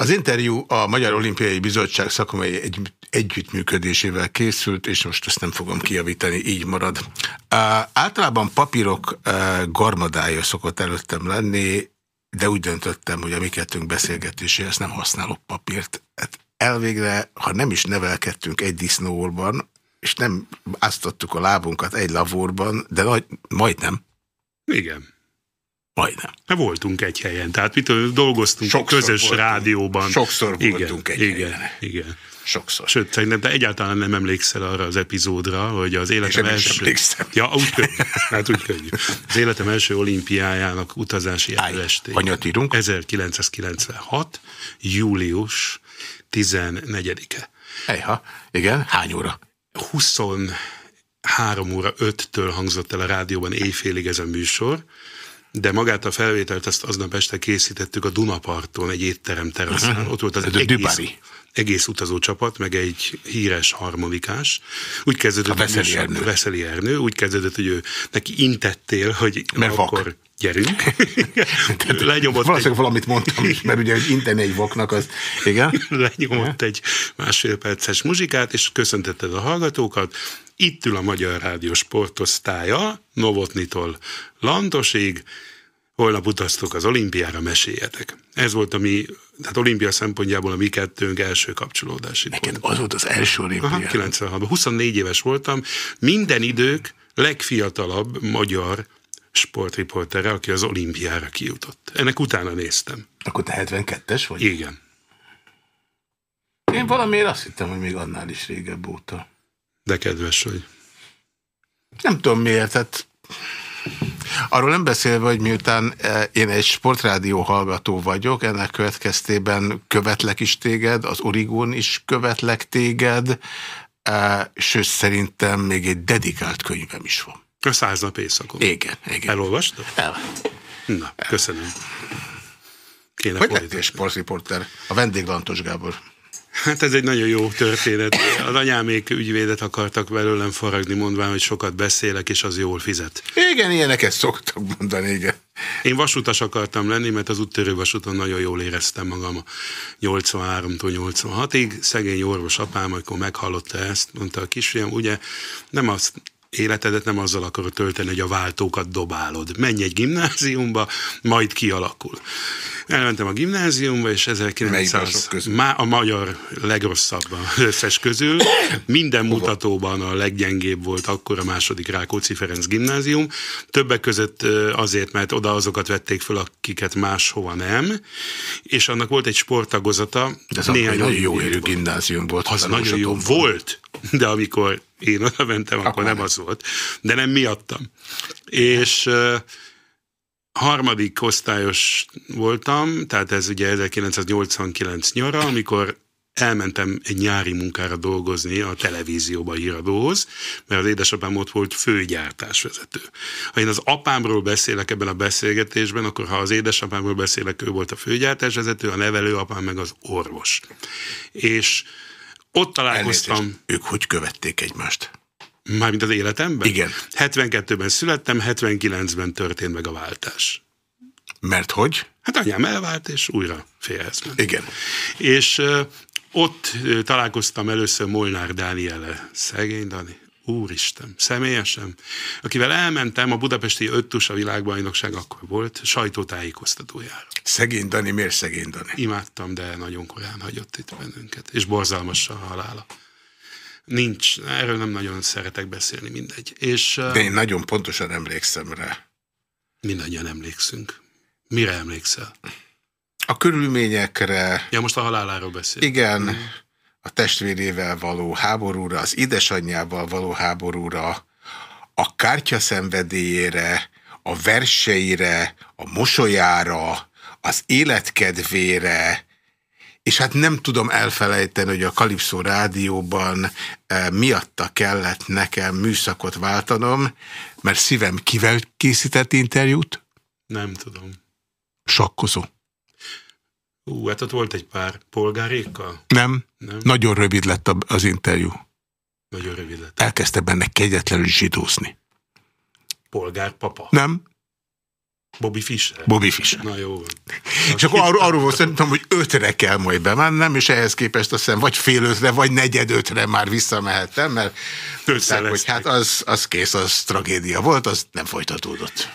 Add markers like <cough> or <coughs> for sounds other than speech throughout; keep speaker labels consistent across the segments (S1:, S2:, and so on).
S1: Az interjú a Magyar Olimpiai Bizottság szakmai egy, együttműködésével készült, és most ezt nem fogom kijavítani, így marad. Általában papírok uh, garmadája szokott előttem lenni, de úgy döntöttem, hogy a mi kettőnk beszélgetéséhez nem használok papírt. Hát elvégre, ha nem is nevelkedtünk egy disznóolban, és nem áztattuk a lábunkat egy lavorban, de nagy, majdnem.
S2: Igen.
S1: Majdnem.
S2: Hát voltunk egy helyen, tehát mit dolgoztunk Sokszor közös voltunk. rádióban.
S1: Sokszor igen, voltunk egy
S2: igen,
S1: helyen.
S2: Igen,
S1: Sokszor.
S2: Sőt, szerintem te egyáltalán nem emlékszel arra az epizódra, hogy az életem
S1: Én
S2: első...
S1: emlékszem.
S2: Ja, úgy könnyű. Hát úgy könnyű. Az életem első olimpiájának utazási elestén.
S1: Hanyat írunk?
S2: 1996. július 14-e.
S1: Ejha, igen, hány óra?
S2: 23 óra 5-től hangzott el a rádióban éjfélig ez a műsor, de magát a felvételt azt aznap este készítettük a Dunaparton, egy étterem teraszán. Uh-huh. Ott volt az egész, egész utazócsapat, meg egy híres harmonikás. Úgy kezdődött, a
S1: Veszeli Ernő.
S2: Veszeli Ernő. Úgy kezdődött, hogy ő, neki intettél, hogy
S1: Mert
S2: akkor
S1: vak.
S2: gyerünk. <laughs> Lenyomott
S1: Valószínűleg
S2: egy,
S1: valamit mondtam mert ugye, inteni egy vaknak az... Igen? <laughs>
S2: lenyomott egy másfél perces muzsikát, és köszöntetted a hallgatókat. Itt ül a Magyar Rádió sportosztálya, Novotnitól Lantosig, holnap utaztok az olimpiára, meséljetek. Ez volt a mi, tehát olimpia szempontjából a mi kettőnk első kapcsolódási
S1: Neked az volt az első olimpia.
S2: Aha, 96-ban. 24 éves voltam, minden idők legfiatalabb magyar sportriportere, aki az olimpiára kijutott. Ennek utána néztem.
S1: Akkor te 72-es vagy?
S2: Igen.
S1: Én valamiért azt hittem, hogy még annál is régebb óta.
S2: De kedves vagy.
S1: Nem tudom miért, tehát arról nem beszélve, hogy miután eh, én egy sportrádió hallgató vagyok, ennek következtében követlek is téged, az Origón is követlek téged, eh, sőt szerintem még egy dedikált könyvem is van.
S2: A száz nap éjszakon.
S1: Igen, igen.
S2: Elolvastad?
S1: El.
S2: Na, köszönöm. Kéne
S1: Hogy lettél sportriporter? A vendég Lantos Gábor.
S2: Hát ez egy nagyon jó történet. Az anyámék ügyvédet akartak belőlem faragni, mondván, hogy sokat beszélek, és az jól fizet.
S1: Igen, ilyeneket szoktak mondani, igen.
S2: Én vasutas akartam lenni, mert az úttörő vasúton nagyon jól éreztem magam a 83-tól 86-ig. Szegény orvos apám, amikor meghallotta ezt, mondta a kisfiam, ugye nem azt életedet nem azzal akarod tölteni, hogy a váltókat dobálod. Menj egy gimnáziumba, majd kialakul. Elmentem a gimnáziumba, és
S1: Melyik
S2: 1900...
S1: mások közül?
S2: Má, a magyar legrosszabb összes közül. Minden mutatóban a leggyengébb volt akkor a második Rákóczi Ferenc gimnázium. Többek között azért, mert oda azokat vették föl, akiket máshova nem. És annak volt egy sporttagozata.
S1: De ez Néhány nagyon jó érő gimnázium volt.
S2: Az nagyon jó volt, de amikor én oda mentem, akkor,
S1: Akkor
S2: nem az volt. De nem miattam. És harmadik osztályos voltam, tehát ez ugye 1989 nyara, amikor elmentem egy nyári munkára dolgozni a televízióba híradóhoz, mert az édesapám ott volt főgyártásvezető. Ha én az apámról beszélek ebben a beszélgetésben, akkor ha az édesapámról beszélek, ő volt a főgyártásvezető, a nevelőapám meg az orvos. És ott találkoztam,
S1: Elnézést, ők hogy követték egymást?
S2: mármint az életemben?
S1: Igen.
S2: 72-ben születtem, 79-ben történt meg a váltás.
S1: Mert hogy?
S2: Hát anyám elvált, és újra félhez ment.
S1: Igen.
S2: És ö, ott ö, találkoztam először Molnár Dániele, szegény Dani, úristen, személyesen, akivel elmentem a budapesti öttusa világbajnokság akkor volt, sajtótájékoztatójára.
S1: Szegény Dani, miért szegény Dani?
S2: Imádtam, de nagyon korán hagyott itt bennünket, és borzalmas a halála. Nincs, erről nem nagyon szeretek beszélni, mindegy. És
S1: De én nagyon pontosan emlékszem rá.
S2: mindannyian emlékszünk. Mire emlékszel?
S1: A körülményekre,
S2: Ja, most a haláláról beszél.
S1: igen, a testvérével való háborúra, az édesanyjával való háborúra, a kártya szenvedélyére, a verseire, a mosolyára, az életkedvére, és hát nem tudom elfelejteni, hogy a Kalipszó rádióban eh, miatta kellett nekem műszakot váltanom, mert szívem kivel készített interjút?
S2: Nem tudom.
S1: Sakkozó.
S2: Ú, hát ott volt egy pár polgárékkal.
S1: Nem?
S2: Nem?
S1: Nagyon rövid lett az interjú.
S2: Nagyon rövid lett.
S1: Elkezdte benne kegyetlenül zsidózni.
S2: Polgárpapa.
S1: Nem?
S2: Bobby Fischer.
S1: Bobby Fischer.
S2: Na jó.
S1: És akkor arról, arról volt szerintem, hogy ötre kell majd bemennem, és ehhez képest azt hiszem vagy fél ötre, vagy negyed ötre már visszamehettem, mert tudták, hogy hát az, az kész, az tragédia volt, az nem folytatódott.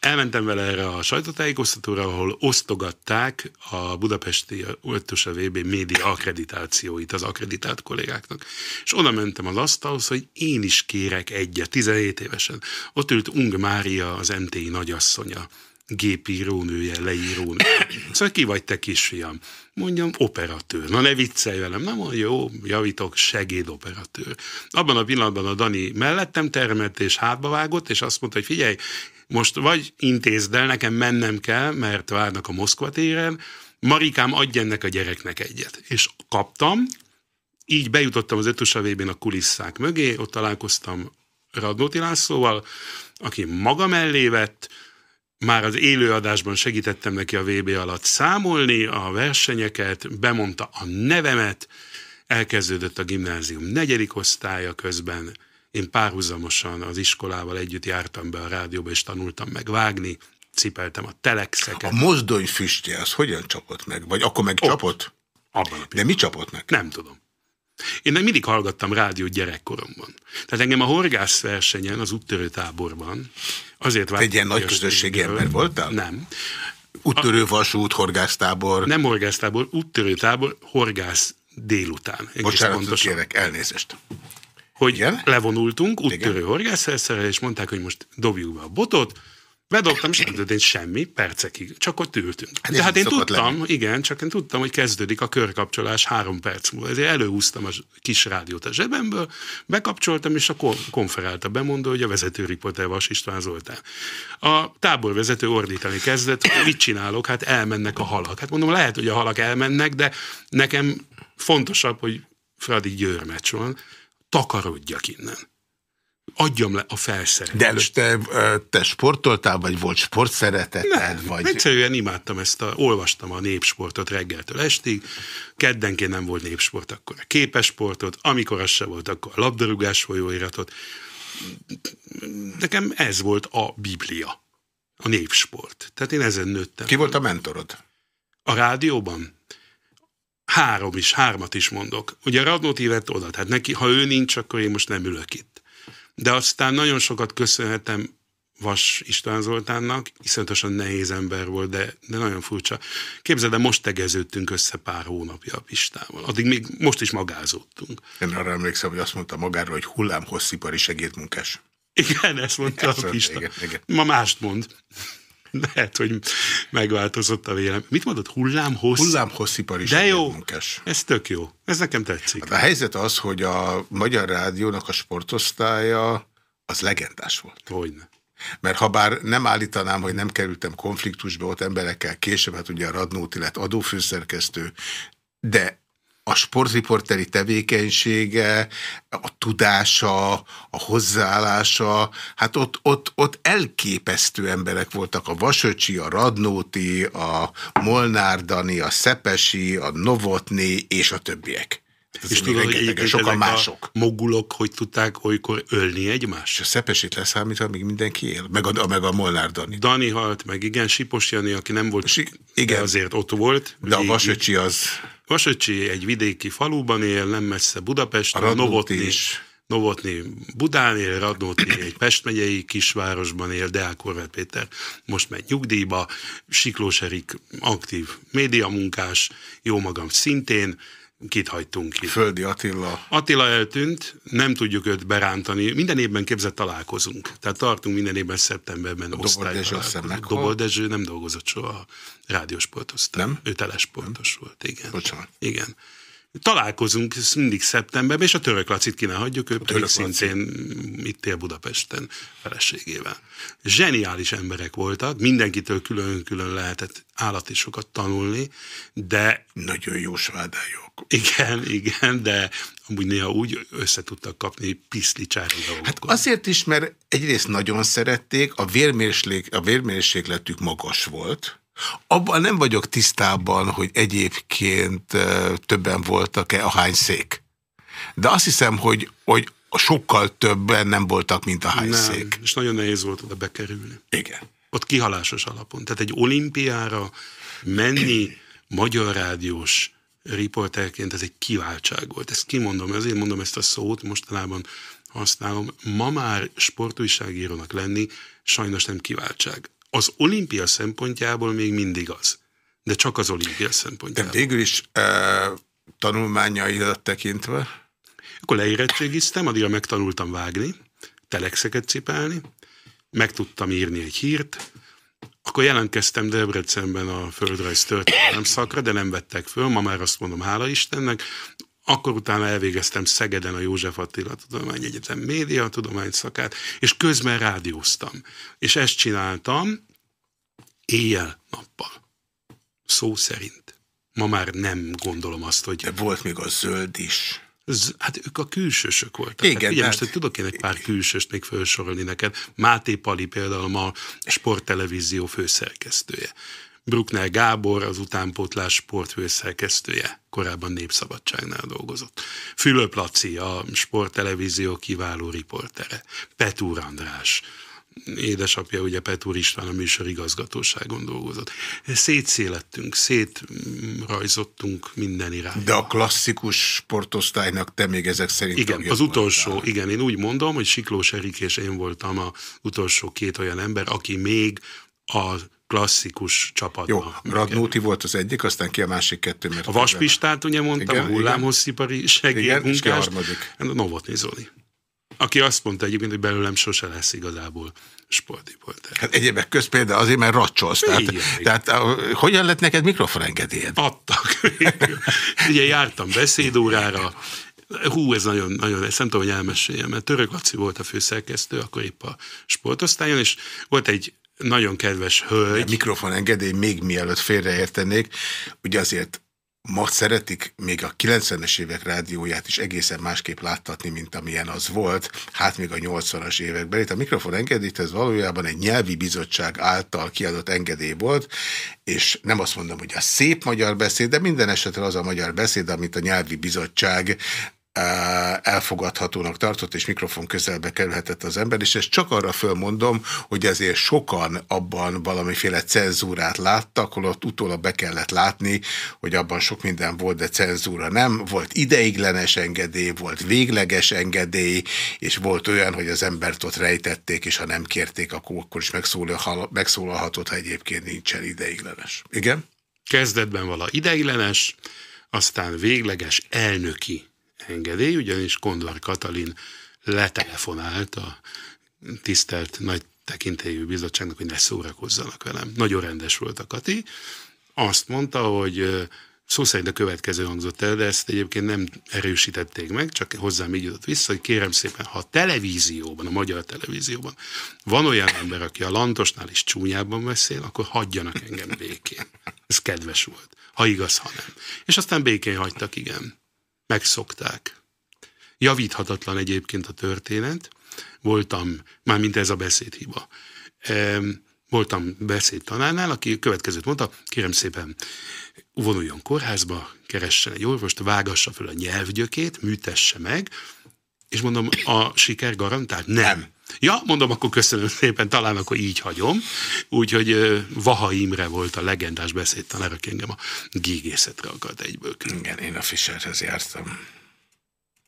S2: Elmentem vele erre a sajtótájékoztatóra, ahol osztogatták a budapesti Öltöse VB média akkreditációit az akkreditált kollégáknak. És oda mentem az asztalhoz, hogy én is kérek egyet, 17 évesen. Ott ült Ung Mária, az MTI nagyasszonya gépírónője, leírónője. Szóval ki vagy te kisfiam? Mondjam, operatőr. Na ne viccelj velem, nem mondja, jó, javítok, segédoperatőr. Abban a pillanatban a Dani mellettem termett és hátba vágott, és azt mondta, hogy figyelj, most vagy intézd el, nekem mennem kell, mert várnak a Moszkva téren, Marikám, adj ennek a gyereknek egyet. És kaptam, így bejutottam az ötös a kulisszák mögé, ott találkoztam Radnóti Lászlóval, aki maga mellé vett, már az élőadásban segítettem neki a VB alatt számolni a versenyeket, bemondta a nevemet, elkezdődött a gimnázium negyedik osztálya közben, én párhuzamosan az iskolával együtt jártam be a rádióba, és tanultam meg vágni, cipeltem a telexeket.
S1: A mozdony füstje, az hogyan csapott meg? Vagy akkor meg Ott, csapott?
S2: Abban a
S1: De mi csapott meg?
S2: Nem tudom. Én nem mindig hallgattam rádiót gyerekkoromban. Tehát engem a horgász versenyen, az úttörő táborban azért
S1: vártam. Egy ilyen nagy közösségi ember voltál?
S2: Nem.
S1: Úttörő vasút, horgásztábor.
S2: Nem horgásztábor, úttörő tábor, horgász délután.
S1: Bocsánat, kérek, elnézést
S2: hogy Igen? levonultunk úttörő horgászfelszerel, és mondták, hogy most dobjuk be a botot, Bedobtam, és nem történt semmi, percekig. Csak ott ültünk. Hát De hát én tudtam, lenni. igen, csak én tudtam, hogy kezdődik a körkapcsolás három perc múlva. Ezért előhúztam a kis rádiót a zsebemből, bekapcsoltam, és a konferált a bemondó, hogy a vezető riporter Vas István Zoltán. A táborvezető ordítani kezdett, hogy mit csinálok, hát elmennek a halak. Hát mondom, lehet, hogy a halak elmennek, de nekem fontosabb, hogy Fradi Győr meccs van, takarodjak innen. Adjam le a felszerelést.
S1: De előtte te sportoltál, vagy volt sportszereteted?
S2: Nem,
S1: vagy...
S2: egyszerűen imádtam ezt, a, olvastam a népsportot reggeltől estig, keddenként nem volt népsport, akkor a képes sportot, amikor az se volt, akkor a labdarúgás folyóiratot. Nekem ez volt a biblia, a népsport. Tehát én ezen nőttem.
S1: Ki volt a mentorod?
S2: A rádióban? Három is, hármat is mondok. Ugye Radnóti vett oda, tehát neki, ha ő nincs, akkor én most nem ülök itt. De aztán nagyon sokat köszönhetem Vas István Zoltánnak, iszonyatosan nehéz ember volt, de, de nagyon furcsa. Képzeld, de most tegeződtünk össze pár hónapja a Pistával. Addig még most is magázódtunk.
S1: Én arra emlékszem, hogy azt mondta magáról, hogy hullámhosszipari segédmunkás.
S2: Igen, ezt mondta igen, a Pista. Igen, igen. Ma mást mond. Lehet, hogy megváltozott a vélem. Mit mondod? Hullámhossz?
S1: Hullámhosszipari
S2: De jó, munkás. ez tök jó. Ez nekem tetszik.
S1: Hát a helyzet az, hogy a Magyar Rádiónak a sportosztálya az legendás volt.
S2: Hogyne.
S1: Mert ha bár nem állítanám, hogy nem kerültem konfliktusba ott emberekkel később, hát ugye a Radnóti lett adófőszerkesztő, de a sportriporteri tevékenysége, a tudása, a hozzáállása, hát ott, ott, ott elképesztő emberek voltak. A Vasöcsi, a Radnóti, a Molnár Dani, a Szepesi, a Novotni és a többiek.
S2: Ez és tudod, hogy sokan mások. a mogulok hogy tudták olykor ölni egymást?
S1: És a Szepesit leszámítva még mindenki él? Meg a, meg a Molnár Dani.
S2: Dani halt, meg igen, Sipos Jani, aki nem volt, si igen. azért ott volt.
S1: De a Vasöcsi az...
S2: Vasöcsi egy vidéki faluban él, nem messze Budapest, a, a Novotni is. Novotni Budán él, Radnóti egy Pest megyei kisvárosban él, Deák Horváth Péter most megy nyugdíjba, Siklós Erik aktív médiamunkás, jó magam szintén, kit hagytunk ki.
S1: Földi Attila.
S2: Attila eltűnt, nem tudjuk őt berántani. Minden évben képzett találkozunk. Tehát tartunk minden évben szeptemberben
S1: Dezső
S2: Dobor Dezső nem dolgozott soha a rádiósportosztály.
S1: Nem?
S2: Ő telesportos nem? volt, igen.
S1: Bocsánat.
S2: Igen. Találkozunk mindig szeptemberben, és a török Lacit ki ne hagyjuk, ő pedig szintén itt él Budapesten feleségével. Zseniális emberek voltak, mindenkitől külön-külön lehetett állati sokat tanulni, de...
S1: Nagyon jó svádályok.
S2: Igen, igen, de amúgy néha úgy össze tudtak kapni piszlicsári dolgokat.
S1: Hát azért is, mert egyrészt nagyon szerették, a vérmérsékletük magas volt, abban nem vagyok tisztában, hogy egyébként többen voltak-e a hány szék. De azt hiszem, hogy, hogy sokkal többen nem voltak, mint a hány
S2: nem,
S1: szék.
S2: és nagyon nehéz volt oda bekerülni.
S1: Igen.
S2: Ott kihalásos alapon. Tehát egy olimpiára menni magyar rádiós riporterként ez egy kiváltság volt. Ezt kimondom, azért mondom ezt a szót, mostanában használom. Ma már sportújságírónak lenni sajnos nem kiváltság. Az olimpia szempontjából még mindig az, de csak az olimpia szempontjából.
S1: De végül is e, tanulmányaidat tekintve?
S2: Akkor leérettségiztem, addigra megtanultam vágni, telexeket cipelni, meg tudtam írni egy hírt, akkor jelentkeztem Debrecenben a földrajz történelem szakra, de nem vettek föl, ma már azt mondom, hála Istennek. Akkor utána elvégeztem Szegeden a József Attila Tudományegyetem média tudomány szakát, és közben rádióztam. És ezt csináltam éjjel-nappal. Szó szerint. Ma már nem gondolom azt, hogy...
S1: De volt még a zöld is.
S2: Hát ők a külsősök voltak. Igen, hát figyelj, most, hogy tudok én egy pár külsőst még felsorolni neked. Máté Pali például ma sporttelevízió főszerkesztője. Bruckner Gábor, az utánpótlás sportfőszerkesztője, korábban Népszabadságnál dolgozott. Fülöp Laci, a sporttelevízió kiváló riportere. Petúr András, édesapja ugye Petúr István a műsor igazgatóságon dolgozott. Szétszélettünk, szétrajzottunk minden irányba.
S1: De a klasszikus sportosztálynak te még ezek szerint
S2: Igen, az utolsó, voltál. igen, én úgy mondom, hogy Siklós Erik és én voltam a utolsó két olyan ember, aki még a klasszikus csapatban.
S1: Jó, Radnóti volt az egyik, aztán ki a másik kettő.
S2: Mert a Vaspistát ugye mondtam, igen, a hullámhosszipari segédmunkást. Novotny Zoli aki azt mondta egyébként, hogy belőlem sose lesz igazából sportriporter.
S1: Hát egyébek közt például azért, mert racsolsz. Tehát, igen, tehát igen. hogyan lett neked mikrofonengedélyed?
S2: Adtak. <laughs> Ugye jártam beszédórára, hú, ez nagyon, nagyon, ezt nem tudom, hogy elmeséljem, mert Török Laci volt a főszerkesztő, akkor épp a sportosztályon, és volt egy nagyon kedves hölgy. A
S1: mikrofonengedély még mielőtt félreértenék, ugye azért ma szeretik még a 90-es évek rádióját is egészen másképp láttatni, mint amilyen az volt, hát még a 80-as években. Itt a mikrofon engedélyt, ez valójában egy nyelvi bizottság által kiadott engedély volt, és nem azt mondom, hogy a szép magyar beszéd, de minden esetre az a magyar beszéd, amit a nyelvi bizottság elfogadhatónak tartott, és mikrofon közelbe kerülhetett az ember, és ezt csak arra fölmondom, hogy ezért sokan abban valamiféle cenzúrát láttak, holott utólag be kellett látni, hogy abban sok minden volt, de cenzúra nem. Volt ideiglenes engedély, volt végleges engedély, és volt olyan, hogy az embert ott rejtették, és ha nem kérték, akkor, akkor is megszólalhatott, ha egyébként nincsen ideiglenes. Igen?
S2: Kezdetben vala ideiglenes, aztán végleges elnöki engedély, ugyanis Kondor Katalin letelefonált a tisztelt nagy tekintélyű bizottságnak, hogy ne szórakozzanak velem. Nagyon rendes volt a Kati. Azt mondta, hogy szó szerint a következő hangzott el, de ezt egyébként nem erősítették meg, csak hozzám így jutott vissza, hogy kérem szépen, ha a televízióban, a magyar televízióban van olyan ember, aki a Lantosnál is csúnyában beszél, akkor hagyjanak engem békén. Ez kedves volt. Ha igaz, ha nem. És aztán békén hagytak, igen megszokták. Javíthatatlan egyébként a történet. Voltam, már mint ez a beszédhiba. Voltam beszédtanárnál, aki következőt mondta, kérem szépen, vonuljon kórházba, keressen egy orvost, vágassa fel a nyelvgyökét, műtesse meg, és mondom, a siker garantált? Nem. Ja, mondom, akkor köszönöm szépen, talán akkor így hagyom. Úgyhogy Vaha Imre volt a legendás beszédtanár, aki engem a gégészetre akart egyből
S1: külön. Igen, én a Fischerhez jártam.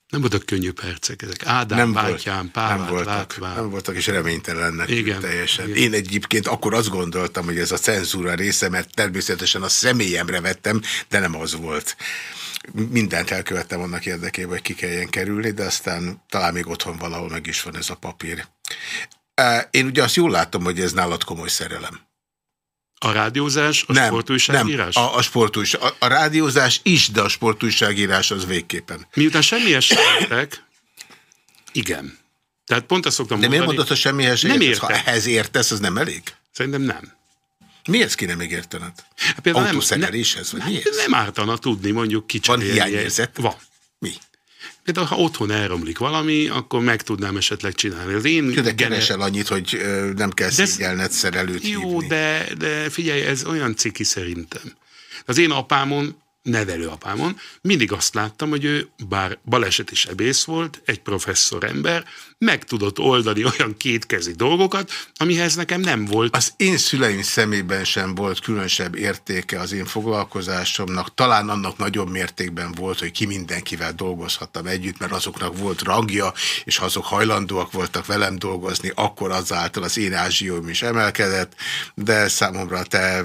S2: Nem voltak könnyű percek ezek. Ádám, nem bátyám, Pálát, nem voltak, látván.
S1: Nem voltak, és reménytelennek igen, teljesen. Igen. Én egyébként akkor azt gondoltam, hogy ez a cenzúra része, mert természetesen a személyemre vettem, de nem az volt mindent elkövettem annak érdekében, hogy ki kelljen kerülni, de aztán talán még otthon valahol meg is van ez a papír. Én ugye azt jól látom, hogy ez nálad komoly szerelem.
S2: A rádiózás, a nem, sportújságírás?
S1: Nem, a, a, sportújság, a, a rádiózás is, de a sportújságírás az végképpen.
S2: Miután semmi esetek, igen. Tehát pont azt szoktam
S1: De mondani. miért mondod, hogy semmihez értesz? Ha ehhez értesz, az nem elég?
S2: Szerintem nem.
S1: Miért kéne még értened? Hát Autószereléshez, vagy miért?
S2: Nem ártana tudni, mondjuk kicsit.
S1: Van hiányérzet?
S2: Van.
S1: Mi?
S2: Például, ha otthon elromlik valami, akkor meg tudnám esetleg csinálni. Az én
S1: de keresel annyit, hogy nem kell szégyelned szerelőt
S2: Jó, hívni. de, de figyelj, ez olyan ciki szerintem. Az én apámon nevelőapámon, mindig azt láttam, hogy ő bár baleseti sebész volt, egy professzor ember, meg tudott oldani olyan kétkezi dolgokat, amihez nekem nem volt.
S1: Az én szüleim szemében sem volt különösebb értéke az én foglalkozásomnak. Talán annak nagyobb mértékben volt, hogy ki mindenkivel dolgozhattam együtt, mert azoknak volt rangja, és ha azok hajlandóak voltak velem dolgozni, akkor azáltal az én ázsióm is emelkedett, de számomra te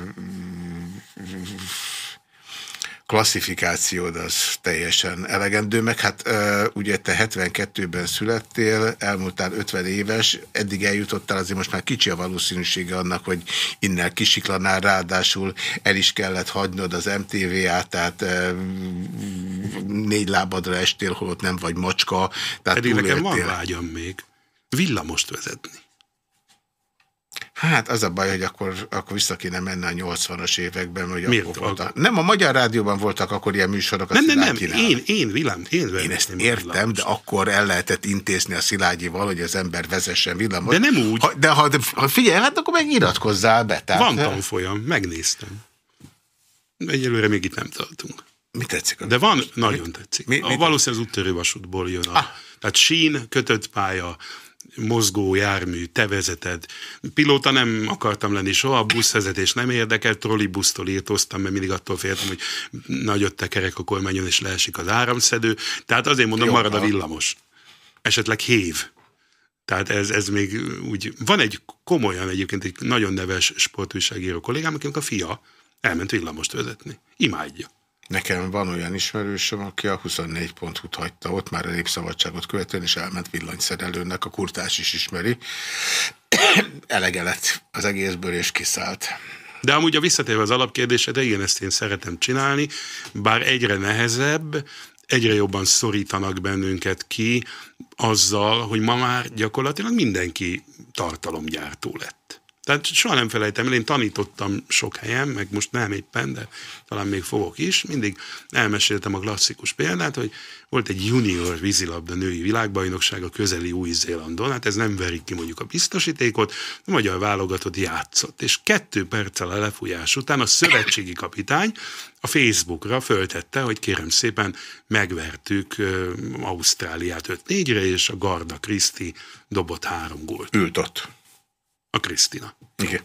S1: klasszifikációd az teljesen elegendő, meg hát ugye te 72-ben születtél, elmúltál 50 éves, eddig eljutottál, azért most már kicsi a valószínűsége annak, hogy innen kisiklanál, ráadásul el is kellett hagynod az MTV-át, tehát négy lábadra estél, holott nem vagy macska.
S2: Tehát Pedig nekem van vágyam még villamost vezetni.
S1: Hát az a baj, hogy akkor, akkor vissza kéne menni a 80-as években. Hogy
S2: Miért akkor
S1: voltak. Nem, a Magyar Rádióban voltak akkor ilyen műsorok.
S2: A nem, nem, nem, én, én, villám, én,
S1: én ezt értem, villamos. de akkor el lehetett intézni a Szilágyival, hogy az ember vezessen villamos.
S2: De nem úgy.
S1: Ha, de ha, ha figyelj, hát akkor meg iratkozzál be.
S2: Tehát, Van tanfolyam, megnéztem. Egyelőre még itt nem tartunk.
S1: Mi tetszik?
S2: De van, nagyon tetszik. Mi, mi valószínűleg az úttörő vasútból jön. A, ah. Tehát sín, kötött pálya, mozgó jármű, te vezeted. Pilóta nem akartam lenni soha, buszvezetés nem érdekelt, trollibusztól írtóztam, mert mindig attól féltem, hogy nagyot tekerek a kormányon, és leesik az áramszedő. Tehát azért mondom, Jó, marad a villamos. Esetleg hév. Tehát ez, ez még úgy... Van egy komolyan egyébként egy nagyon neves sportújságíró kollégám, akinek a fia elment villamost vezetni. Imádja.
S1: Nekem van olyan ismerősöm, aki a 24 pont hagyta ott már a népszabadságot követően, és elment villanyszerelőnek, a kurtás is ismeri. <coughs> Elege lett az egészből, és kiszállt.
S2: De amúgy a visszatérve az alapkérdése, de igen, ezt én szeretem csinálni, bár egyre nehezebb, egyre jobban szorítanak bennünket ki azzal, hogy ma már gyakorlatilag mindenki tartalomgyártó lett. Tehát soha nem felejtem el, én tanítottam sok helyen, meg most nem éppen, de talán még fogok is. Mindig elmeséltem a klasszikus példát, hogy volt egy junior vízilabda női világbajnokság a közeli Új-Zélandon, hát ez nem verik ki mondjuk a biztosítékot, a magyar válogatott játszott, és kettő perccel a lefújás után a szövetségi kapitány a Facebookra föltette, hogy kérem szépen megvertük Ausztráliát 5-4-re, és a Garda Kriszti dobott három gólt.
S1: Ült ott
S2: a Krisztina.
S1: Igen.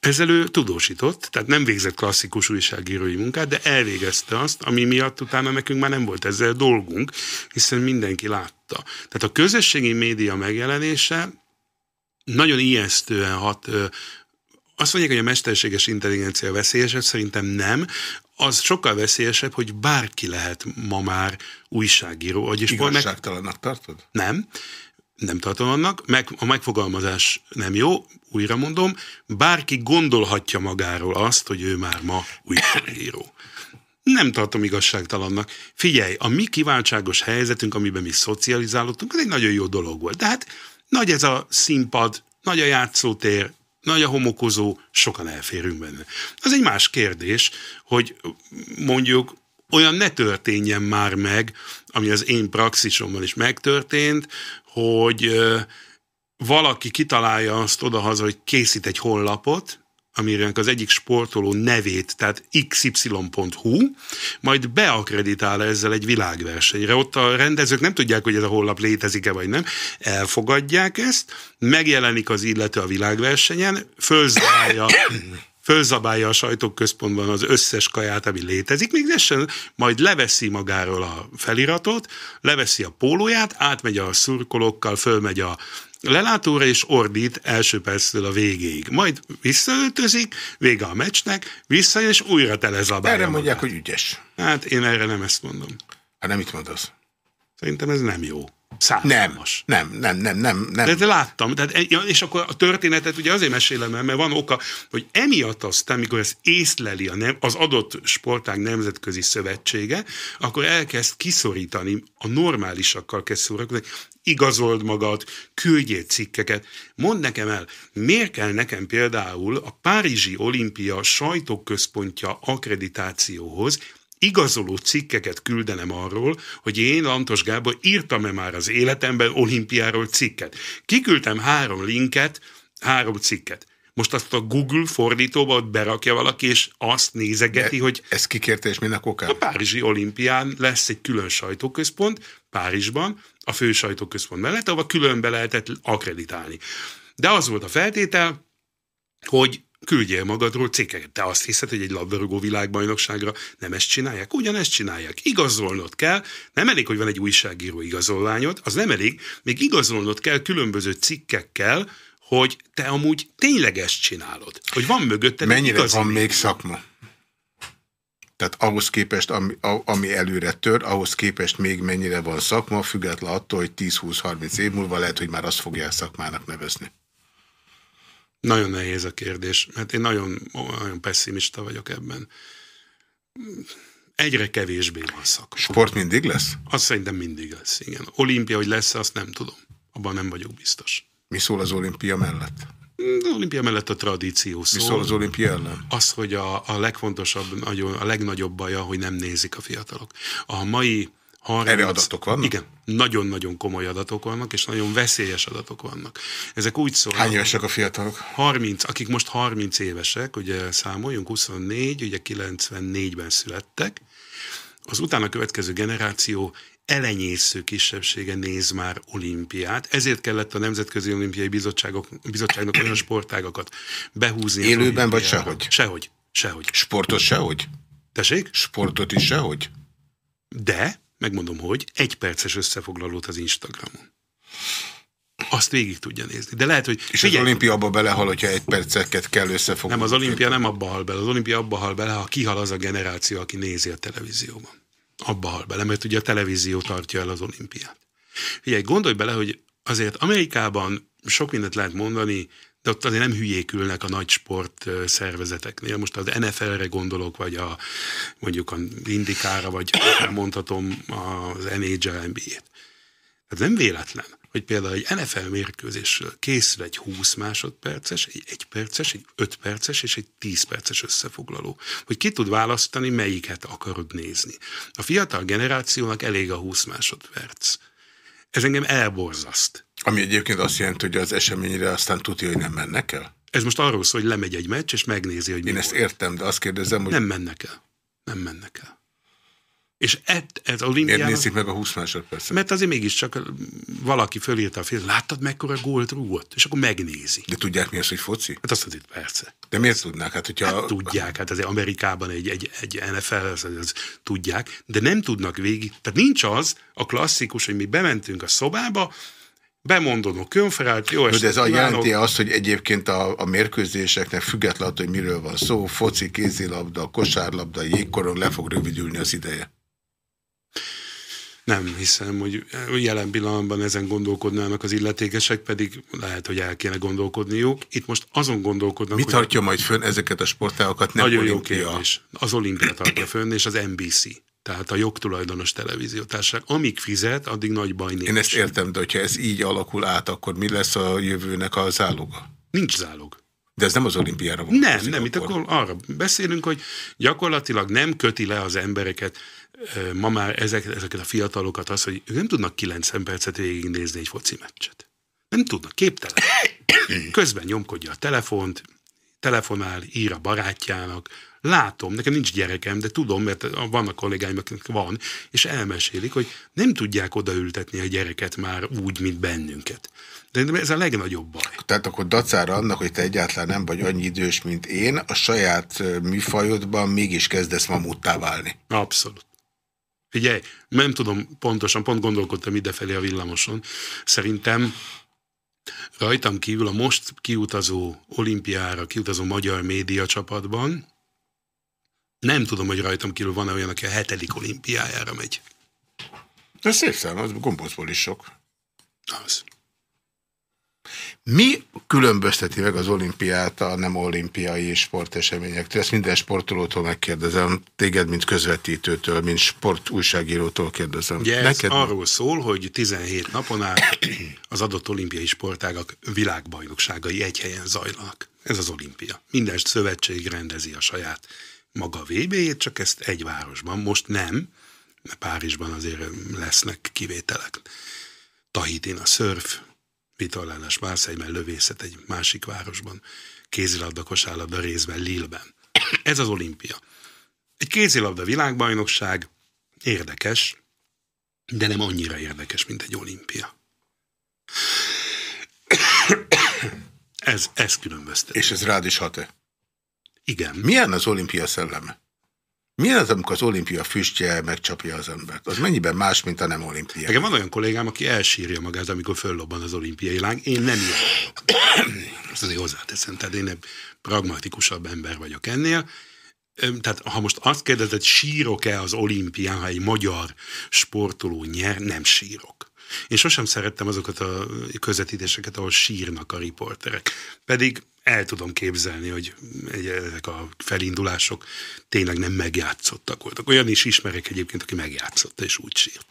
S2: Ezzel ő tudósított, tehát nem végzett klasszikus újságírói munkát, de elvégezte azt, ami miatt utána nekünk már nem volt ezzel dolgunk, hiszen mindenki látta. Tehát a közösségi média megjelenése nagyon ijesztően hat. Azt mondják, hogy a mesterséges intelligencia veszélyesebb, szerintem nem. Az sokkal veszélyesebb, hogy bárki lehet ma már újságíró.
S1: Igazságtalannak tartod?
S2: Nem nem tartom annak, meg, a megfogalmazás nem jó, újra mondom, bárki gondolhatja magáról azt, hogy ő már ma újságíró. Nem tartom igazságtalannak. Figyelj, a mi kiváltságos helyzetünk, amiben mi szocializálódtunk, ez egy nagyon jó dolog volt. De hát nagy ez a színpad, nagy a játszótér, nagy a homokozó, sokan elférünk benne. Az egy más kérdés, hogy mondjuk olyan ne történjen már meg, ami az én praxisomban is megtörtént, hogy valaki kitalálja azt odahaza, hogy készít egy honlapot, amiről az egyik sportoló nevét, tehát xy.hu, majd beakreditál ezzel egy világversenyre. Ott a rendezők nem tudják, hogy ez a honlap létezik-e vagy nem, elfogadják ezt, megjelenik az illető a világversenyen, fölzárja <coughs> fölzabálja a sajtóközpontban az összes kaját, ami létezik, még sem, majd leveszi magáról a feliratot, leveszi a pólóját, átmegy a szurkolókkal, fölmegy a lelátóra, és ordít első perctől a végéig. Majd visszaöltözik, vége a meccsnek, visszajön, és újra telezabálja
S1: Erre mondják, magát. hogy ügyes.
S2: Hát én erre nem ezt mondom.
S1: Hát nem mit mondasz?
S2: Szerintem ez nem jó.
S1: Szánalmas. Nem, nem, nem, nem, nem.
S2: De, de láttam, tehát, és akkor a történetet ugye azért mesélem el, mert van oka, hogy emiatt aztán, amikor ezt észleli a nem, az adott sportág nemzetközi szövetsége, akkor elkezd kiszorítani, a normálisakkal kezd szórakozni, igazold magad, küldjél cikkeket. Mondd nekem el, miért kell nekem például a Párizsi Olimpia sajtóközpontja akkreditációhoz igazoló cikkeket küldenem arról, hogy én, Lantos Gábor, írtam-e már az életemben olimpiáról cikket. Kiküldtem három linket, három cikket. Most azt a Google fordítóba ott berakja valaki, és azt nézegeti,
S1: De
S2: hogy
S1: Ez kikérte, és minek
S2: a
S1: okán?
S2: Párizsi olimpián lesz egy külön sajtóközpont Párizsban, a fő sajtóközpont mellett, ahol különbe lehetett akreditálni. De az volt a feltétel, hogy küldjél magadról cikkeket. Te azt hiszed, hogy egy labdarúgó világbajnokságra nem ezt csinálják? Ugyanezt csinálják. Igazolnod kell, nem elég, hogy van egy újságíró igazolványod, az nem elég, még igazolnod kell különböző cikkekkel, hogy te amúgy tényleg ezt csinálod. Hogy van mögötted egy
S1: Mennyire
S2: igazi
S1: van még szakma? Tehát ahhoz képest, ami, ami előre tör, ahhoz képest még mennyire van szakma, független attól, hogy 10-20-30 év múlva lehet, hogy már azt fogják szakmának nevezni.
S2: Nagyon nehéz a kérdés, mert én nagyon, nagyon pessimista vagyok ebben. Egyre kevésbé van szakma.
S1: Sport mindig lesz?
S2: Azt szerintem mindig lesz, igen. Olimpia, hogy lesz, azt nem tudom. Abban nem vagyok biztos.
S1: Mi szól az olimpia mellett?
S2: Az olimpia mellett a tradíció
S1: Mi
S2: szól.
S1: szól az olimpia ellen?
S2: Az, hogy a, a legfontosabb, a legnagyobb baja, hogy nem nézik a fiatalok. A mai 30,
S1: Erre adatok vannak?
S2: Igen, nagyon-nagyon komoly adatok vannak, és nagyon veszélyes adatok vannak. Ezek úgy szólnak,
S1: Hány évesek a fiatalok?
S2: 30, akik most 30 évesek, ugye számoljunk, 24, ugye 94-ben születtek, az utána következő generáció elenyésző kisebbsége néz már olimpiát, ezért kellett a Nemzetközi Olimpiai Bizottságok, Bizottságnak olyan sportágakat behúzni.
S1: Élőben vagy sehogy?
S2: Sehogy. Sehogy.
S1: Sportot sehogy?
S2: Tessék?
S1: Sportot is sehogy?
S2: De, megmondom, hogy egy perces összefoglalót az Instagramon. Azt végig tudja nézni. De lehet, hogy...
S1: És
S2: figyelj,
S1: az olimpia abba belehal, hogyha egy perceket kell összefogni.
S2: Nem, az olimpia nem abba hal bele. Az olimpia abba hal bele, ha kihal az a generáció, aki nézi a televízióban. Abba hal bele, mert ugye a televízió tartja el az olimpiát. Figyelj, gondolj bele, hogy azért Amerikában sok mindent lehet mondani, de ott azért nem hülyék ülnek a nagy sport szervezeteknél. Most az NFL-re gondolok, vagy a, mondjuk a Indikára, vagy <coughs> mondhatom az NHL NBA-t. Tehát nem véletlen, hogy például egy NFL mérkőzésről készül egy 20 másodperces, egy 1 perces, egy 5 perces és egy 10 perces összefoglaló. Hogy ki tud választani, melyiket akarod nézni. A fiatal generációnak elég a 20 másodperc. Ez engem elborzaszt.
S1: Ami egyébként azt jelenti, hogy az eseményre aztán tudja, hogy nem mennek el?
S2: Ez most arról szól, hogy lemegy egy meccs, és megnézi, hogy mi
S1: Én ezt
S2: volt.
S1: értem, de azt kérdezem, hogy
S2: Nem mennek el. Nem mennek el. És ez, ez
S1: miért
S2: olimpián...
S1: nézik meg a 20 másodpercet?
S2: Mert azért mégiscsak valaki fölírta a film, láttad mekkora gólt rúgott? És akkor megnézi.
S1: De tudják mi az, hogy foci?
S2: Hát azt azért persze.
S1: De miért tudnák? Hát, hogyha...
S2: Hát tudják, hát azért Amerikában egy, egy, egy NFL, az, az, tudják, de nem tudnak végig. Tehát nincs az a klasszikus, hogy mi bementünk a szobába, bemondom a konferált, jó
S1: de ez
S2: estét
S1: a
S2: kívánok.
S1: jelenti azt, hogy egyébként a, a mérkőzéseknek függetlenül, hogy miről van szó, foci, kézilabda, kosárlabda, jégkorong le fog rövidülni az ideje.
S2: Nem hiszem, hogy jelen pillanatban ezen gondolkodnának az illetékesek, pedig lehet, hogy el kéne gondolkodniuk. Itt most azon gondolkodnak,
S1: Mi
S2: hogy
S1: tartja majd fönn ezeket a sportágokat, nem
S2: nagyon jó
S1: olimpia?
S2: kérdés. Az olimpia tartja fönn, és az NBC, tehát a jogtulajdonos televíziótársaság. Amíg fizet, addig nagy baj nincs.
S1: Én ezt értem, de hogyha ez így alakul át, akkor mi lesz a jövőnek a záloga?
S2: Nincs zálog.
S1: De ez nem az olimpiára van.
S2: Nem, nem, itt akkor arra beszélünk, hogy gyakorlatilag nem köti le az embereket, ma már ezek, ezeket a fiatalokat az, hogy ők nem tudnak 90 percet végignézni egy foci meccset. Nem tudnak, képtelen. <coughs> Közben nyomkodja a telefont, telefonál, ír a barátjának, látom, nekem nincs gyerekem, de tudom, mert vannak kollégáim, akiknek van, és elmesélik, hogy nem tudják odaültetni a gyereket már úgy, mint bennünket. De ez a legnagyobb baj.
S1: Tehát akkor dacára annak, hogy te egyáltalán nem vagy annyi idős, mint én, a saját műfajodban mégis kezdesz mamuttá válni.
S2: Abszolút. Figyelj, nem tudom pontosan, pont gondolkodtam idefelé a villamoson. Szerintem rajtam kívül a most kiutazó olimpiára, kiutazó magyar média csapatban, nem tudom, hogy rajtam kívül van-e olyan, aki a hetedik olimpiájára megy.
S1: Ez szép szám, az gombócból is sok.
S2: Az.
S1: Mi különbözteti meg az olimpiát a nem olimpiai sporteseményektől? Ezt minden sportolótól megkérdezem, téged, mint közvetítőtől, mint sportújságírótól kérdezem.
S2: Ugye ez
S1: Neked
S2: arról szól, hogy 17 napon át az adott olimpiai sportágak világbajnokságai egy helyen zajlanak. Ez az olimpia. Minden szövetség rendezi a saját maga VB-jét, csak ezt egy városban. Most nem, mert Párizsban azért lesznek kivételek. Tahitin a szörf, vitorlánás Marseille lövészet egy másik városban. kézilabda, kosárlabda részben Lille-ben. Ez az olimpia. Egy kézilabda világbajnokság érdekes, de nem annyira érdekes, mint egy olimpia. Ez, ez különböztet.
S1: És ez rád is hat-e?
S2: Igen.
S1: Milyen az olimpia szelleme? Milyen az, amikor az olimpia füstje megcsapja az embert? Az mennyiben más, mint a nem olimpia?
S2: Nekem van olyan kollégám, aki elsírja magát, amikor föllobban az olimpiai láng. Én nem ilyen. Ezt azért hozzáteszem, tehát én egy pragmatikusabb ember vagyok ennél. Tehát ha most azt kérdezed, sírok-e az olimpián, ha egy magyar sportoló nyer, nem sírok. Én sosem szerettem azokat a közvetítéseket, ahol sírnak a riporterek. Pedig el tudom képzelni, hogy ezek a felindulások tényleg nem megjátszottak voltak. Olyan is ismerek egyébként, aki megjátszotta és úgy sírt.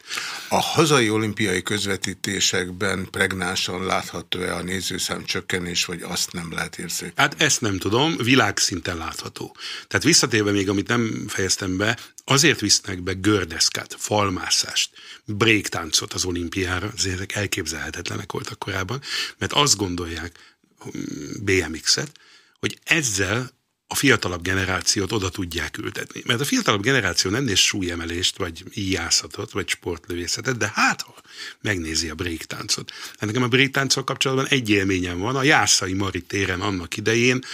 S1: A hazai olimpiai közvetítésekben pregnánsan látható-e a nézőszám csökkenés, vagy azt nem lehet érzékelni?
S2: Hát ezt nem tudom, világszinten látható. Tehát visszatérve még, amit nem fejeztem be, azért visznek be gördeszkát, falmászást, bréktáncot az olimpiára, ezek elképzelhetetlenek voltak korábban, mert azt gondolják, BMX-et, hogy ezzel a fiatalabb generációt oda tudják ültetni. Mert a fiatalabb generáció nem néz súlyemelést, vagy íjászatot, vagy sportlövészetet, de hát ha megnézi a bréktáncot. Hát nekem a bréktánccal kapcsolatban egy élményem van, a Jászai Mari téren annak idején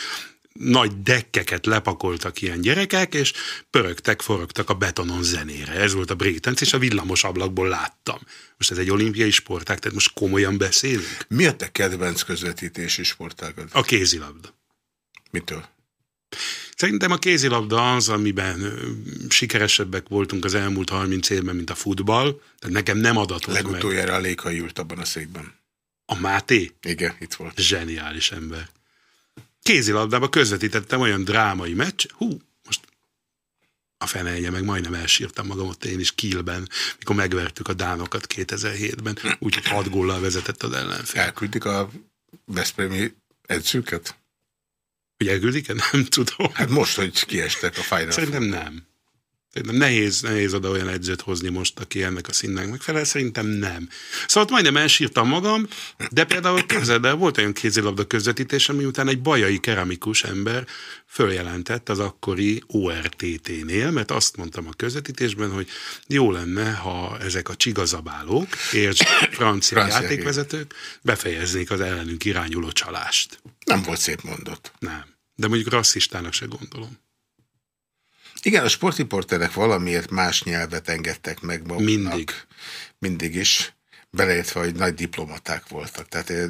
S2: nagy dekkeket lepakoltak ilyen gyerekek, és pörögtek, forogtak a betonon zenére. Ez volt a breakdance, és a villamos ablakból láttam. Most ez egy olimpiai sportág, tehát most komolyan beszélünk.
S1: Mi a te kedvenc közvetítési sportágod?
S2: A kézilabda.
S1: Mitől?
S2: Szerintem a kézilabda az, amiben sikeresebbek voltunk az elmúlt 30 évben, mint a futball. Tehát nekem nem adatot
S1: Legutoljára meg. a Lékai ült abban a székben.
S2: A Máté?
S1: Igen, itt volt.
S2: Zseniális ember kézilabdába közvetítettem olyan drámai meccs, hú, most a fenelje, meg majdnem elsírtam magam ott én is Kielben, mikor megvertük a Dánokat 2007-ben, úgyhogy hat góllal vezetett az ellenfél.
S1: Elküldik a Veszprémi edzőket?
S2: Hogy elküldik-e? Nem tudom.
S1: Hát most, hogy kiestek a Final
S2: Szerintem nem. Nehéz, nehéz oda olyan edzőt hozni most, aki ennek a színnek megfelel, szerintem nem. Szóval majdnem elsírtam magam, de például képzeld el, volt olyan kézilabda közvetítés, miután egy bajai keramikus ember följelentett az akkori ORTT-nél, mert azt mondtam a közvetítésben, hogy jó lenne, ha ezek a csigazabálók és <coughs> francia játékvezetők befejeznék az ellenünk irányuló csalást.
S1: Nem volt szép mondott.
S2: Nem. De mondjuk rasszistának se gondolom.
S1: Igen, a sportriporterek valamiért más nyelvet engedtek meg maguknak.
S2: Mindig.
S1: Mindig is beleértve, hogy nagy diplomaták voltak. Tehát eh,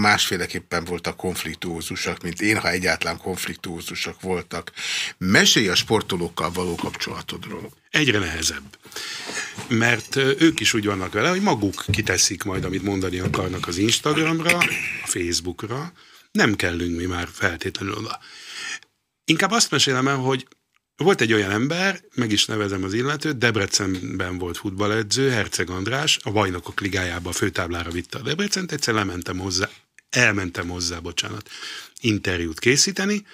S1: másféleképpen voltak konfliktuózusak, mint én, ha egyáltalán konfliktuózusak voltak. Mesélj a sportolókkal való kapcsolatodról.
S2: Egyre nehezebb. Mert eh, ők is úgy vannak vele, hogy maguk kiteszik majd, amit mondani akarnak az Instagramra, a Facebookra. Nem kellünk mi már feltétlenül oda. Inkább azt mesélem el, hogy volt egy olyan ember, meg is nevezem az illetőt, Debrecenben volt futballedző, Herceg András, a bajnokok ligájába a főtáblára vitte a Debrecent, egyszer lementem hozzá, elmentem hozzá, bocsánat, interjút készíteni,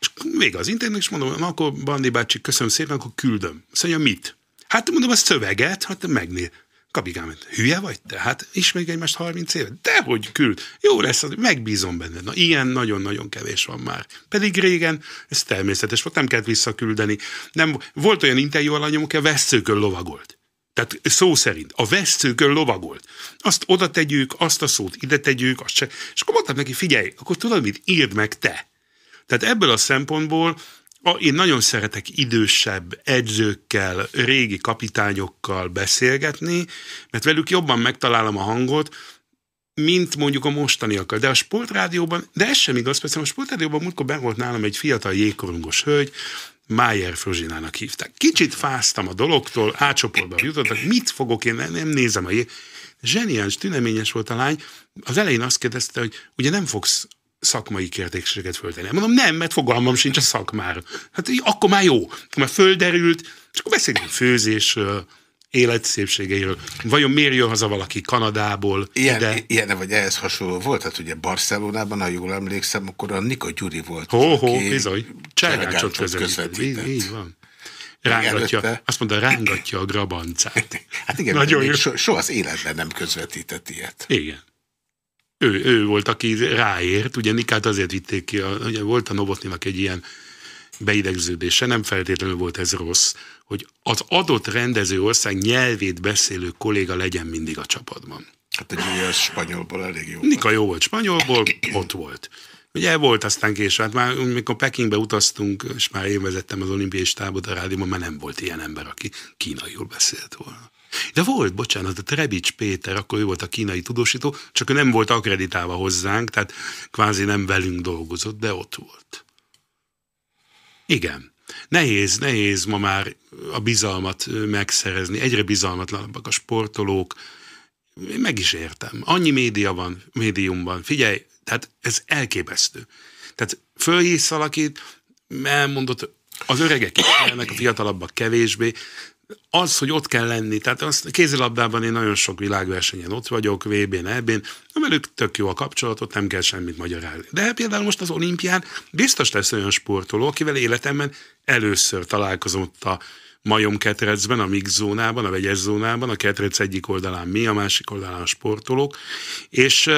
S2: és még az interjút, és mondom, akkor Bandi bácsi, köszönöm szépen, akkor küldöm. Azt mit? Hát mondom, a szöveget, hát megnéz. Kapigám, hülye vagy te? Hát ismerjük egymást 30 éve? Dehogy küld. Jó lesz, megbízom benne. Na, ilyen nagyon-nagyon kevés van már. Pedig régen ez természetes volt, nem kellett visszaküldeni. Nem, volt olyan interjú alanyom, aki a veszőkön lovagolt. Tehát szó szerint a veszőkön lovagolt. Azt oda tegyük, azt a szót ide tegyük, azt se. És akkor mondtam neki, figyelj, akkor tudod mit, írd meg te. Tehát ebből a szempontból én nagyon szeretek idősebb edzőkkel, régi kapitányokkal beszélgetni, mert velük jobban megtalálom a hangot, mint mondjuk a mostaniakkal. De a sportrádióban, de ez sem igaz, persze a sportrádióban múltkor ben volt nálam egy fiatal jégkorongos hölgy, Májer Frozsinának hívták. Kicsit fáztam a dologtól, átcsoportba jutottak, mit fogok én, nem nézem a jég. Zseniális, tüneményes volt a lány. Az elején azt kérdezte, hogy ugye nem fogsz szakmai kérdéseket föltenni. Mondom, nem, mert fogalmam sincs a szakmára. Hát akkor már jó. Akkor már földerült, és akkor beszélünk főzésről, életszépségeiről. Vajon miért jön haza valaki Kanadából?
S1: Ilyen, ide? ilyen vagy ehhez hasonló volt, hát ugye Barcelonában, ha jól emlékszem, akkor a Nika Gyuri volt.
S2: Hó, hó, bizony. Cselgácsot közvetített. Így van. Rángatja, előtte... azt mondta, rángatja a grabancát. <laughs>
S1: Hát igen, Nagyon jó. So, soha az életben nem közvetített ilyet.
S2: Igen. Ő, ő volt, aki ráért, ugye Nikát azért vitték ki, a, ugye volt a Novotninak egy ilyen beidegződése, nem feltétlenül volt ez rossz, hogy az adott rendező ország nyelvét beszélő kolléga legyen mindig a csapatban.
S1: Hát egy ilyen spanyolból elég jó.
S2: Nika jó volt spanyolból, ott volt. Ugye volt aztán később, hát már mikor Pekingbe utaztunk, és már én vezettem az olimpiai stábot a rádióban, már nem volt ilyen ember, aki kínaiul beszélt volna. De volt, bocsánat, a Trebics Péter, akkor ő volt a kínai tudósító, csak ő nem volt akreditálva hozzánk, tehát kvázi nem velünk dolgozott, de ott volt. Igen. Nehéz, nehéz ma már a bizalmat megszerezni. Egyre bizalmatlanabbak a sportolók. Én meg is értem. Annyi média van, médiumban. Figyelj, tehát ez elképesztő. Tehát fölhívsz valakit, elmondott, az öregek is a fiatalabbak kevésbé, az, hogy ott kell lenni, tehát azt kézilabdában én nagyon sok világversenyen ott vagyok, VB-n, EB-n, velük tök jó a kapcsolatot, nem kell semmit magyarázni. De például most az olimpián biztos lesz olyan sportoló, akivel életemben először találkozom ott a majom ketrecben, a mix zónában, a vegyes zónában, a ketrec egyik oldalán mi, a másik oldalán a sportolók, és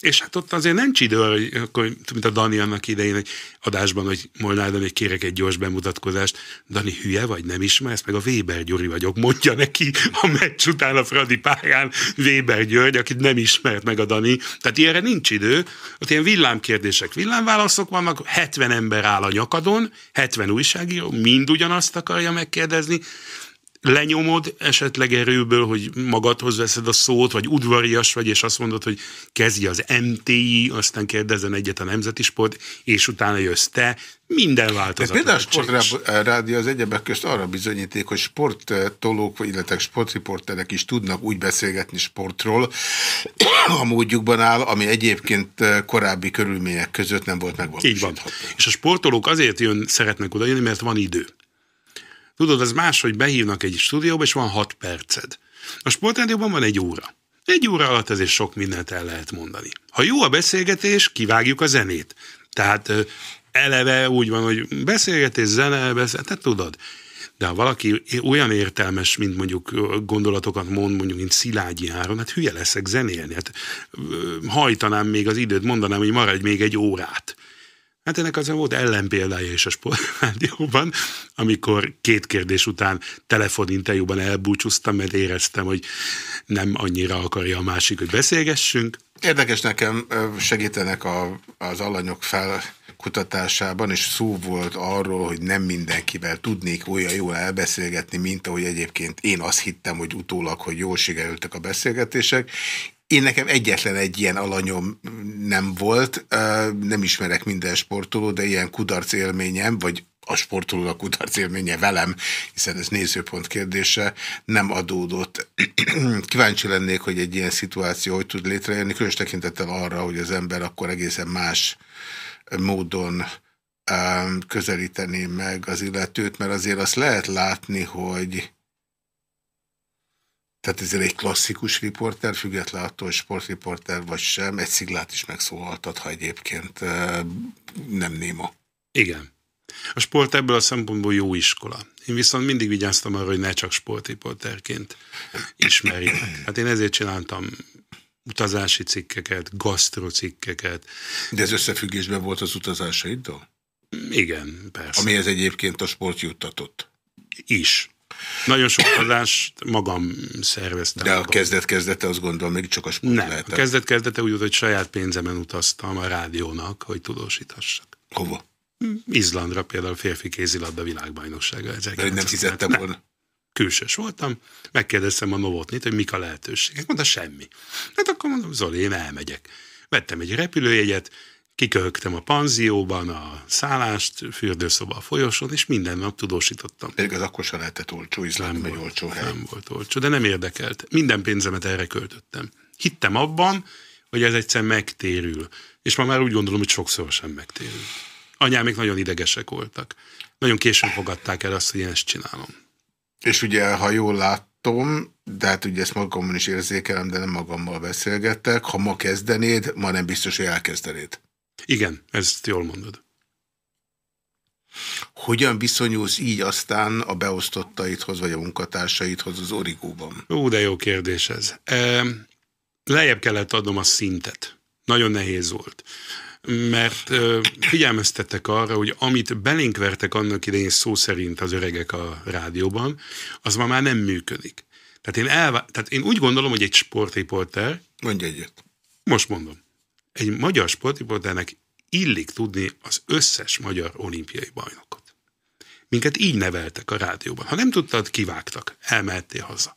S2: és hát ott azért nincs idő, hogy, akkor, mint a Dani annak idején, hogy adásban, hogy Molnár hogy kérek egy gyors bemutatkozást. Dani, hülye vagy, nem ismersz, meg a Weber Gyuri vagyok, mondja neki a meccs után a Fradi pályán Weber György, akit nem ismert meg a Dani. Tehát ilyenre nincs idő, ott ilyen villámkérdések, villámválaszok vannak, 70 ember áll a nyakadon, 70 újságíró, mind ugyanazt akarja megkérdezni, lenyomod esetleg erőből, hogy magadhoz veszed a szót, vagy udvarias vagy, és azt mondod, hogy kezdje az MTI, aztán kérdezzen egyet a Nemzeti Sport, és utána jössz te, minden változat.
S1: Például a Sportrádió az egyebek közt arra bizonyíték, hogy sporttolók, illetve sportriporterek is tudnak úgy beszélgetni sportról, a módjukban áll, ami egyébként korábbi körülmények között nem volt megvalósítható. Így van.
S2: És a sportolók azért jön, szeretnek oda jönni, mert van idő. Tudod, az más, hogy behívnak egy stúdióba, és van hat perced. A sportrádióban van egy óra. Egy óra alatt ezért sok mindent el lehet mondani. Ha jó a beszélgetés, kivágjuk a zenét. Tehát eleve úgy van, hogy beszélgetés, zene, beszél, tehát tudod. De ha valaki olyan értelmes, mint mondjuk gondolatokat mond, mondjuk, mint Szilágyi Áron, hát hülye leszek zenélni. Hát hajtanám még az időt, mondanám, hogy maradj még egy órát. Hát ennek azért volt ellenpéldája is a sportrádióban, amikor két kérdés után telefoninterjúban elbúcsúztam, mert éreztem, hogy nem annyira akarja a másik, hogy beszélgessünk.
S1: Érdekes nekem, segítenek a, az alanyok fel kutatásában, és szó volt arról, hogy nem mindenkivel tudnék olyan jól elbeszélgetni, mint ahogy egyébként én azt hittem, hogy utólag, hogy jól sikerültek a beszélgetések. Én nekem egyetlen egy ilyen alanyom nem volt, nem ismerek minden sportoló, de ilyen kudarc élményem, vagy a sportolónak kudarc élménye velem, hiszen ez nézőpont kérdése, nem adódott. <clears throat> Kíváncsi lennék, hogy egy ilyen szituáció hogy tud létrejönni, különös tekintettel arra, hogy az ember akkor egészen más módon közelíteni meg az illetőt, mert azért azt lehet látni, hogy tehát ezért egy klasszikus riporter, független attól, hogy sportriporter vagy sem, egy sziglát is megszólaltat, ha egyébként nem néma.
S2: Igen. A sport ebből a szempontból jó iskola. Én viszont mindig vigyáztam arra, hogy ne csak sportriporterként ismerjék. Hát én ezért csináltam utazási cikkeket, gasztrocikkeket.
S1: De ez összefüggésben volt az utazásaiddal?
S2: Igen, persze.
S1: Amihez egyébként a sport juttatott?
S2: Is. Nagyon sok adást magam szerveztem.
S1: De a kezdet-kezdete azt gondolom még csak a sport
S2: Nem, lehetett. a kezdet-kezdete úgy volt, hogy saját pénzemen utaztam a rádiónak, hogy tudósítassak.
S1: Hova?
S2: Hm, Izlandra például férfi kézilabda világbajnoksága.
S1: De nem fizettem volna? Nem.
S2: Külsős voltam, megkérdeztem a Novotnit, hogy mik a lehetőségek. Mondta, semmi. Hát akkor mondom, Zoli, én elmegyek. Vettem egy repülőjegyet, Kiköhögtem a panzióban, a szállást, fürdőszoba a folyosón, és minden nap tudósítottam.
S1: Pedig az akkor sem lehetett olcsó, Izland nem egy olcsó hely.
S2: Nem volt olcsó, de nem érdekelt. Minden pénzemet erre költöttem. Hittem abban, hogy ez egyszer megtérül. És ma már úgy gondolom, hogy sokszor sem megtérül. Anyámék nagyon idegesek voltak. Nagyon későn fogadták el azt, hogy én ezt csinálom.
S1: És ugye, ha jól látom, de hát ugye ezt magamon is érzékelem, de nem magammal beszélgettek, ha ma kezdenéd, ma nem biztos, hogy elkezdenéd.
S2: Igen, ezt jól mondod.
S1: Hogyan viszonyulsz így aztán a beosztottaidhoz, vagy a munkatársaidhoz az origóban?
S2: Ó, de jó kérdés ez. E, lejjebb kellett adnom a szintet. Nagyon nehéz volt. Mert figyelmeztettek arra, hogy amit belénk vertek annak idején szó szerint az öregek a rádióban, az ma már nem működik. Tehát én, elvá- tehát én úgy gondolom, hogy egy sportriporter...
S1: Mondj egyet.
S2: Most mondom. Egy magyar sportriporternek illik tudni az összes magyar olimpiai bajnokot. Minket így neveltek a rádióban. Ha nem tudtad, kivágtak. Elmehettél haza.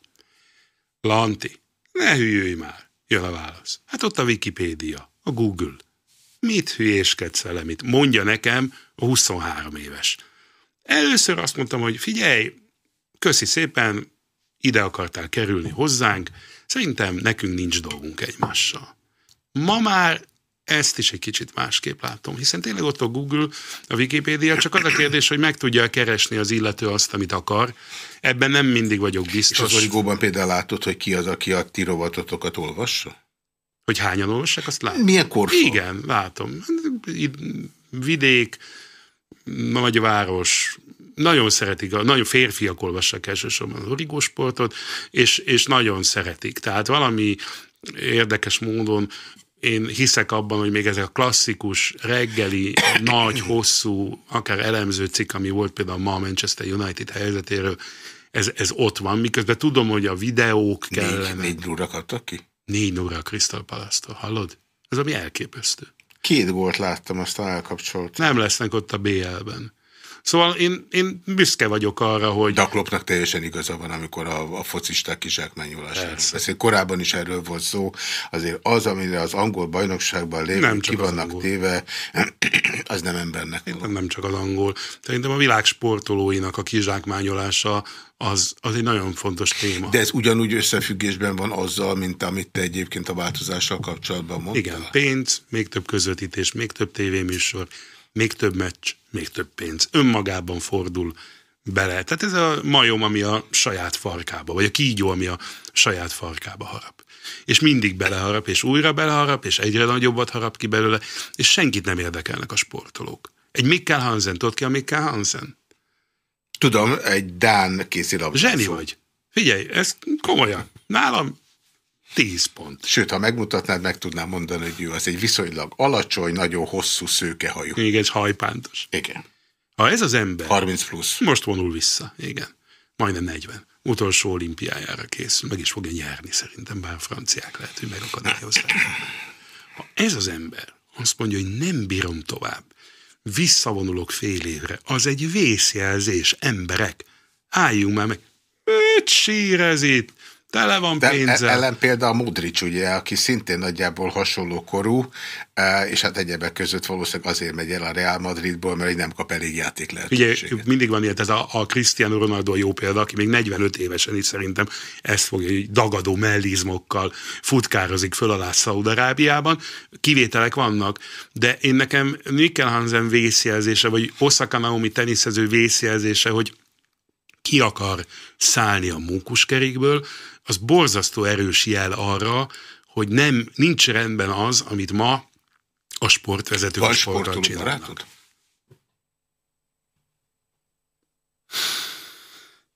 S2: Lanti, ne hülyülj már, jön a válasz. Hát ott a Wikipédia, a Google. Mit hülyéskedsz vele, mit? Mondja nekem a 23 éves. Először azt mondtam, hogy figyelj, köszi szépen, ide akartál kerülni hozzánk, szerintem nekünk nincs dolgunk egymással. Ma már ezt is egy kicsit másképp látom, hiszen tényleg ott a Google, a Wikipédia, csak az a kérdés, hogy meg tudja keresni az illető azt, amit akar. Ebben nem mindig vagyok biztos.
S1: És az origóban például látod, hogy ki az, aki a ti rovatotokat olvassa?
S2: Hogy hányan olvassák, azt látom.
S1: Milyen korszak?
S2: Igen, látom. Vidék, nagyváros, nagyon szeretik, nagyon férfiak olvassák elsősorban az origósportot, és, és nagyon szeretik. Tehát valami érdekes módon én hiszek abban, hogy még ez a klasszikus, reggeli, <coughs> nagy, hosszú, akár elemző cikk, ami volt például ma a Manchester United helyzetéről, ez, ez ott van, miközben tudom, hogy a videók kellene.
S1: Négy, négy kaptak ki?
S2: Négy óra a Crystal palace hallod? Ez ami elképesztő.
S1: Két gólt láttam, aztán elkapcsoltam.
S2: Nem lesznek ott a BL-ben. Szóval én, én büszke vagyok arra, hogy...
S1: Daklopnak teljesen igaza van, amikor a, a focisták kizsákmányolásáról beszél. Korábban is erről volt szó. Azért az, amire az angol bajnokságban lévő ki vannak téve, <clears throat> az nem embernek.
S2: Nem, nem csak az angol. Szerintem a világ sportolóinak a kizsákmányolása az, az egy nagyon fontos téma.
S1: De ez ugyanúgy összefüggésben van azzal, mint amit te egyébként a változással kapcsolatban mondtál?
S2: Igen, pénz, még több közvetítés, még több tévéműsor, még több meccs, még több pénz. Önmagában fordul bele. Tehát ez a majom, ami a saját farkába, vagy a kígyó, ami a saját farkába harap. És mindig beleharap, és újra beleharap, és egyre nagyobbat harap ki belőle, és senkit nem érdekelnek a sportolók. Egy Mikkel Hansen, tudod ki a Mikkel Hansen?
S1: Tudom, egy Dán kézilabdázó.
S2: Zseni vagy. Figyelj, ez komolyan. Nálam 10 pont.
S1: Sőt, ha megmutatnád, meg tudnám mondani, hogy ő az egy viszonylag alacsony, nagyon hosszú szőkehajú.
S2: Még egy hajpántos.
S1: Igen.
S2: Ha ez az ember...
S1: 30 plusz.
S2: Most vonul vissza, igen. Majdnem 40. Utolsó olimpiájára készül, meg is fogja nyerni szerintem, bár franciák lehet, hogy megakadályozzák. Ha ez az ember azt mondja, hogy nem bírom tovább, visszavonulok fél évre, az egy vészjelzés, emberek, álljunk már meg. Öt sír ez itt, Tele van De pénzzel.
S1: ellen például Modric, ugye, aki szintén nagyjából hasonló korú, e, és hát egyebek között valószínűleg azért megy el a Real Madridból, mert nem kap elég játék lehetőséget.
S2: Ugye, mindig van ilyen, ez a, a Cristiano Ronaldo jó példa, aki még 45 évesen is szerintem ezt fogja, hogy dagadó mellizmokkal futkározik föl alá Szaudarábiában. Kivételek vannak, de én nekem Mikkel Hansen vészjelzése, vagy Osaka Naomi teniszező vészjelzése, hogy ki akar szállni a munkuskerékből, az borzasztó erős jel arra, hogy nem, nincs rendben az, amit ma a sportvezetők
S1: a sporttal csinálnak.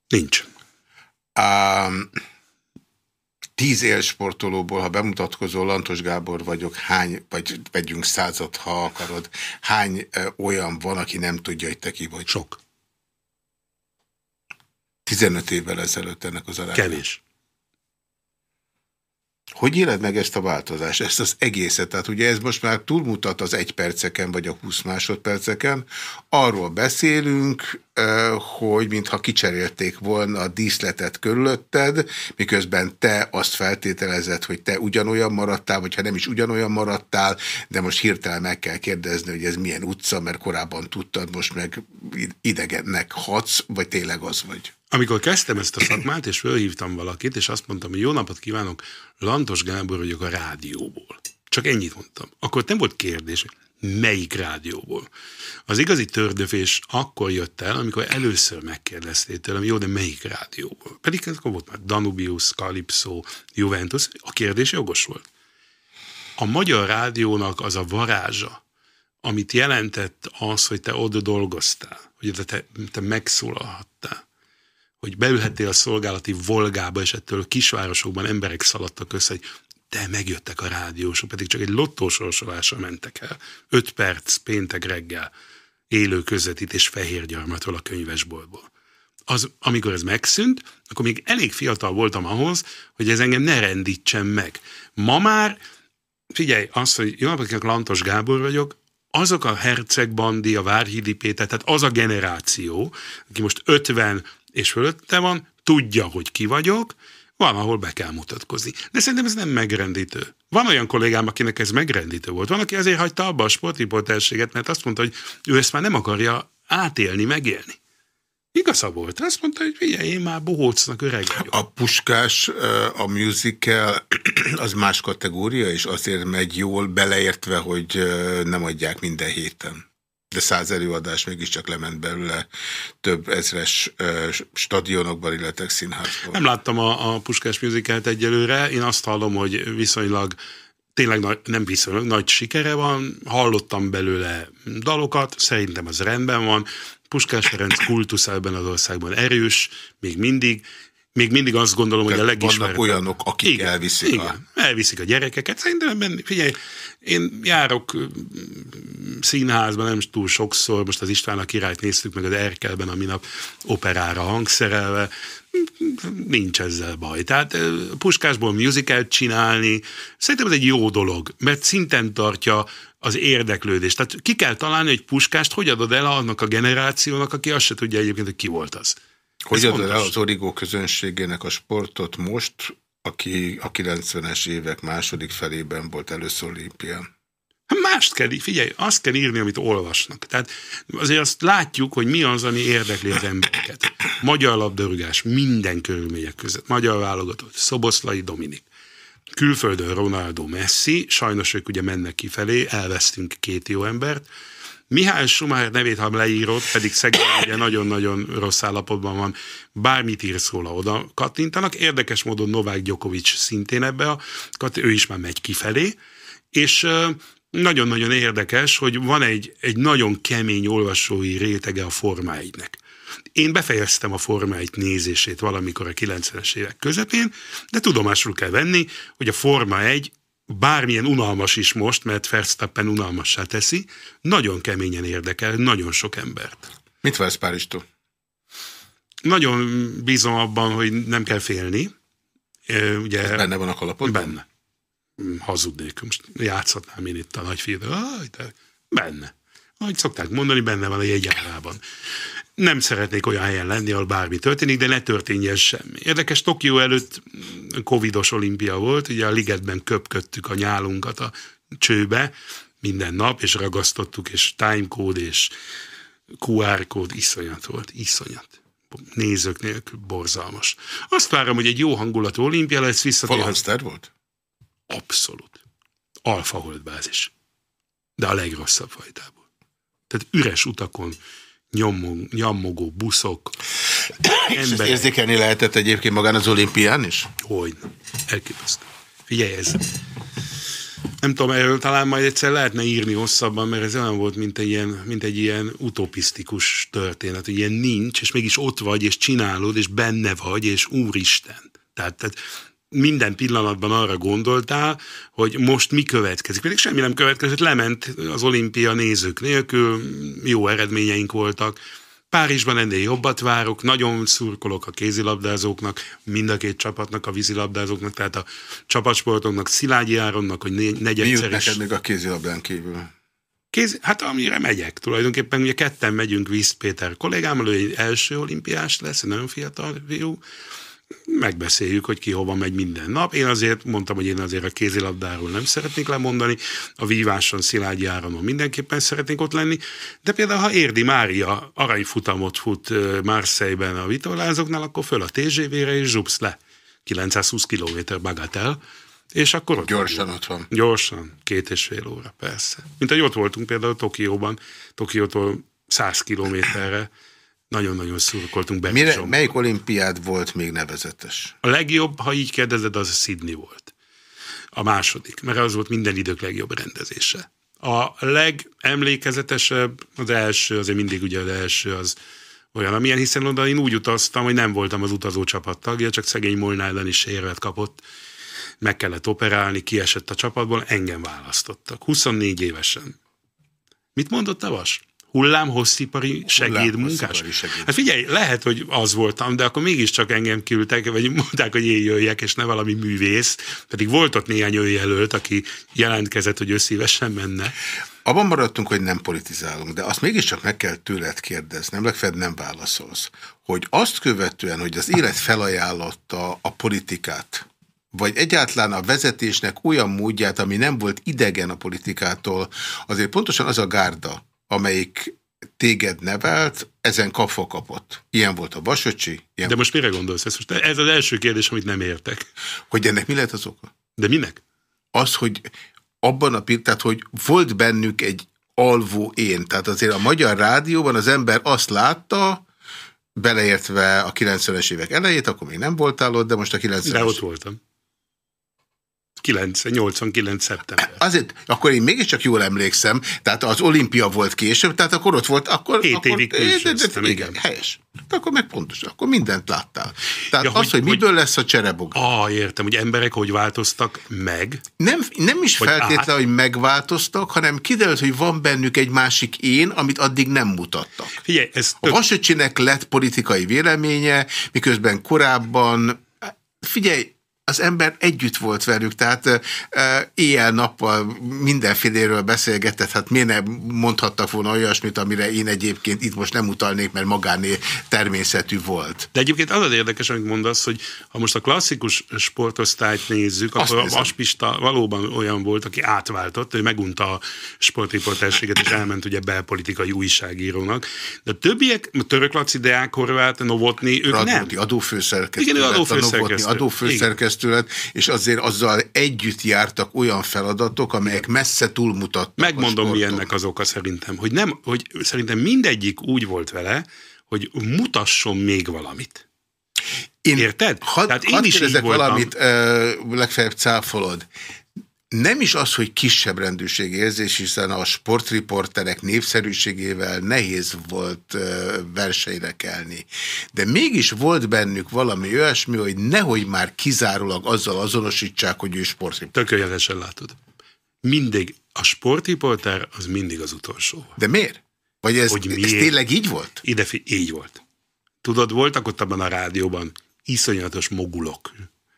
S2: Nincs.
S1: Um, tíz élsportolóból, ha bemutatkozó Lantos Gábor vagyok, hány, vagy vegyünk százat, ha akarod, hány ö, olyan van, aki nem tudja, hogy te ki vagy?
S2: Sok.
S1: 15 évvel ezelőtt ennek az arányban.
S2: Kevés.
S1: Hogy éled meg ezt a változást, ezt az egészet? Tehát ugye ez most már túlmutat az egy perceken, vagy a 20 másodperceken. Arról beszélünk, hogy mintha kicserélték volna a díszletet körülötted, miközben te azt feltételezed, hogy te ugyanolyan maradtál, vagy ha nem is ugyanolyan maradtál, de most hirtelen meg kell kérdezni, hogy ez milyen utca, mert korábban tudtad, most meg idegennek hatsz, vagy tényleg az vagy?
S2: Amikor kezdtem ezt a szakmát, és fölhívtam valakit, és azt mondtam, hogy jó napot kívánok, Lantos Gábor vagyok a rádióból. Csak ennyit mondtam. Akkor nem volt kérdés, melyik rádióból. Az igazi tördöfés akkor jött el, amikor először megkérdezték tőlem, jó, de melyik rádióból? Pedig akkor volt már Danubius, Calypso, Juventus, a kérdés jogos volt. A magyar rádiónak az a varázsa, amit jelentett az, hogy te oda dolgoztál, hogy te, te megszólalhattál, hogy beülhettél a szolgálati volgába, és ettől a kisvárosokban emberek szaladtak össze, hogy de megjöttek a rádiósok, pedig csak egy lottósorsolásra mentek el. Öt perc péntek reggel élő közvetítés Fehérgyarmatról a könyvesboltból. Az, amikor ez megszűnt, akkor még elég fiatal voltam ahhoz, hogy ez engem ne rendítsen meg. Ma már, figyelj, azt, hogy jó napot Lantos Gábor vagyok, azok a Herceg Bandi, a Várhidi Péter, tehát az a generáció, aki most 50 és fölötte van, tudja, hogy ki vagyok, van, ahol be kell mutatkozni. De szerintem ez nem megrendítő. Van olyan kollégám, akinek ez megrendítő volt. Van, aki azért hagyta abba a sportriporterséget, mert azt mondta, hogy ő ezt már nem akarja átélni, megélni. Igaza volt. Azt mondta, hogy figyelj, én már bohócnak öreg vagyok.
S1: A puskás, a musical, <clears throat> az más kategória, és azért megy jól, beleértve, hogy nem adják minden héten. De száz előadás mégiscsak lement belőle több ezres stadionokban, illetve színházban.
S2: Nem láttam a, a Puskás musicalt egyelőre. Én azt hallom, hogy viszonylag tényleg nagy, nem viszonylag nagy sikere van, hallottam belőle dalokat, szerintem az rendben van, Puskás Ferenc kultusza ebben az országban erős, még mindig, még mindig azt gondolom, Tehát hogy a legismertebb.
S1: Vannak olyanok, akik igen, elviszik
S2: igen, a... elviszik a gyerekeket. Szerintem ebben, figyelj, én járok színházban nem túl sokszor, most az István a királyt néztük meg az Erkelben a minap operára hangszerelve, nincs ezzel baj. Tehát Puskásból musicalt csinálni, szerintem ez egy jó dolog, mert szinten tartja az érdeklődés. Tehát ki kell találni, hogy puskást hogy adod el annak a generációnak, aki azt se tudja egyébként, hogy ki volt az.
S1: Hogy adod el az origó közönségének a sportot most, aki a 90-es évek második felében volt először olimpián?
S2: Hát mást kell, figyelj, azt kell írni, amit olvasnak. Tehát azért azt látjuk, hogy mi az, ami érdekli az embereket. Magyar labdarúgás minden körülmények között. Magyar válogatott, Szoboszlai Dominik külföldön Ronaldo Messi, sajnos ők ugye mennek kifelé, elvesztünk két jó embert, Mihály Schumacher nevét, ha leírod, pedig szegény <coughs> ugye nagyon-nagyon rossz állapotban van, bármit írsz róla, oda kattintanak. Érdekes módon Novák Djokovic szintén ebbe a, ő is már megy kifelé, és nagyon-nagyon érdekes, hogy van egy, egy nagyon kemény olvasói rétege a formáidnek. Én befejeztem a formáit nézését valamikor a 90-es évek közepén, de tudomásul kell venni, hogy a Forma 1 bármilyen unalmas is most, mert Verstappen unalmassá teszi, nagyon keményen érdekel nagyon sok embert.
S1: Mit vársz Párizstól?
S2: Nagyon bízom abban, hogy nem kell félni. Ugye,
S1: Ez benne van a kalapodban?
S2: Benne. Hazudnék. Most játszhatnám én itt a nagyfiúra. Benne. Ahogy szokták mondani, benne van a jegyárában nem szeretnék olyan helyen lenni, ahol bármi történik, de ne történjen semmi. Érdekes, Tokió előtt covidos olimpia volt, ugye a ligetben köpködtük a nyálunkat a csőbe minden nap, és ragasztottuk, és timecode, és QR kód, iszonyat volt, iszonyat. Nézők nélkül borzalmas. Azt várom, hogy egy jó hangulatú olimpia lesz
S1: visszatérhet. volt?
S2: Abszolút. Alfa holdbázis. De a legrosszabb fajtából. Tehát üres utakon, nyomog, nyomogó buszok, <coughs>
S1: emberek. érzékelni lehetett egyébként magán az olimpián is?
S2: Hogy, elképesztő. Figyelj, ez nem tudom, erről talán majd egyszer lehetne írni hosszabban, mert ez olyan volt, mint egy ilyen, mint egy ilyen utopisztikus történet, hogy ilyen nincs, és mégis ott vagy, és csinálod, és benne vagy, és úristen. Tehát, tehát minden pillanatban arra gondoltál, hogy most mi következik. Pedig semmi nem következett, lement az olimpia nézők nélkül, jó eredményeink voltak. Párizsban ennél jobbat várok, nagyon szurkolok a kézilabdázóknak, mind a két csapatnak, a vízilabdázóknak, tehát a csapatsportoknak, Szilágyi Áronnak, hogy negyedszeres... Mi
S1: neked még a kézilabdán kívül?
S2: Kéz, hát amire megyek tulajdonképpen, ugye ketten megyünk Víz Péter kollégámmal, ő egy első olimpiás lesz, nagyon fiatal fiú, megbeszéljük, hogy ki hova megy minden nap. Én azért mondtam, hogy én azért a kézilabdáról nem szeretnék lemondani, a víváson, Szilágyi Áramon mindenképpen szeretnék ott lenni, de például ha Érdi Mária aranyfutamot fut Marseille-ben a vitorlázóknál, akkor föl a TGV-re és zsupsz le. 920 km bagatel, és akkor ott
S1: Gyorsan ott van.
S2: Gyorsan, két és fél óra, persze. Mint ahogy ott voltunk például Tokióban, Tokiótól 100 kilométerre, nagyon-nagyon szurkoltunk be.
S1: Mire, melyik olimpiád volt még nevezetes?
S2: A legjobb, ha így kérdezed, az a Sydney volt. A második, mert az volt minden idők legjobb rendezése. A legemlékezetesebb, az első, azért mindig ugye az első az olyan, amilyen, hiszen oda én úgy utaztam, hogy nem voltam az utazó csapat tagja, csak szegény Molnár is érvet kapott meg kellett operálni, kiesett a csapatból, engem választottak. 24 évesen. Mit mondott a Vas? Hullámhosszipari segédmunkás? Segéd. Hát figyelj, lehet, hogy az voltam, de akkor mégiscsak engem küldtek, vagy mondták, hogy én jöjjek, és ne valami művész, pedig volt ott néhány jelölt, aki jelentkezett, hogy ő szívesen menne.
S1: Abban maradtunk, hogy nem politizálunk, de azt mégiscsak meg kell tőled kérdeznem, legfeljebb nem válaszolsz, hogy azt követően, hogy az élet felajánlotta a politikát, vagy egyáltalán a vezetésnek olyan módját, ami nem volt idegen a politikától, azért pontosan az a gárda, amelyik téged nevelt, ezen kapva kapott. Ilyen volt a Basocsi. Ilyen
S2: De most mire gondolsz? Ez, most ez az első kérdés, amit nem értek.
S1: Hogy ennek mi lehet az oka?
S2: De minek?
S1: Az, hogy abban a pillanatban, hogy volt bennük egy alvó én. Tehát azért a Magyar Rádióban az ember azt látta, beleértve a 90-es évek elejét, akkor még nem voltál ott, de most a 90-es...
S2: De ott voltam. 9, 89 szeptember.
S1: Azért, akkor én mégiscsak jól emlékszem, tehát az olimpia volt később, tehát akkor ott volt, akkor...
S2: Hét
S1: akkor,
S2: évig
S1: igen, igen, igen, helyes. De akkor meg pontos, akkor mindent láttál. Tehát ja, az, hogy, hogy miből hogy, lesz a cserebog.
S2: Ah, értem, hogy emberek hogy változtak meg.
S1: Nem, nem is feltétlenül, hogy megváltoztak, hanem kiderült, hogy van bennük egy másik én, amit addig nem mutattak.
S2: Figyelj, ez
S1: a Vasöcsinek lett politikai véleménye, miközben korábban Figyelj, az ember együtt volt velük, tehát éjjel-nappal mindenféléről beszélgetett, hát miért nem mondhattak volna olyasmit, amire én egyébként itt most nem utalnék, mert magáné természetű volt.
S2: De egyébként az az érdekes, amit mondasz, hogy ha most a klasszikus sportosztályt nézzük, Azt akkor nézem. Aspista valóban olyan volt, aki átváltott, ő megunta a sportriporterséget, és elment ugye belpolitikai újságírónak. De a többiek, a török Laci, Deák, Horváth, Novotny, ők Radnóti, nem.
S1: adófőszerkesztő.
S2: Igen, ő adófőszerkesztő.
S1: adófőszerkesztő testület, és azért azzal együtt jártak olyan feladatok, amelyek messze túlmutattak.
S2: Megmondom, mi ennek az oka szerintem, hogy, nem, hogy szerintem mindegyik úgy volt vele, hogy mutasson még valamit. Én, Érted?
S1: Had, Tehát én is így valamit, uh, legfeljebb cáfolod nem is az, hogy kisebb rendőrségi érzés, hiszen a sportriporterek népszerűségével nehéz volt versenyre kelni. De mégis volt bennük valami olyasmi, hogy nehogy már kizárólag azzal azonosítsák, hogy ő sportriporter.
S2: Tökéletesen látod. Mindig a sportriporter az mindig az utolsó.
S1: De miért? Vagy ez, hogy miért? ez tényleg így volt?
S2: Ide, így volt. Tudod, voltak ott abban a rádióban iszonyatos mogulok,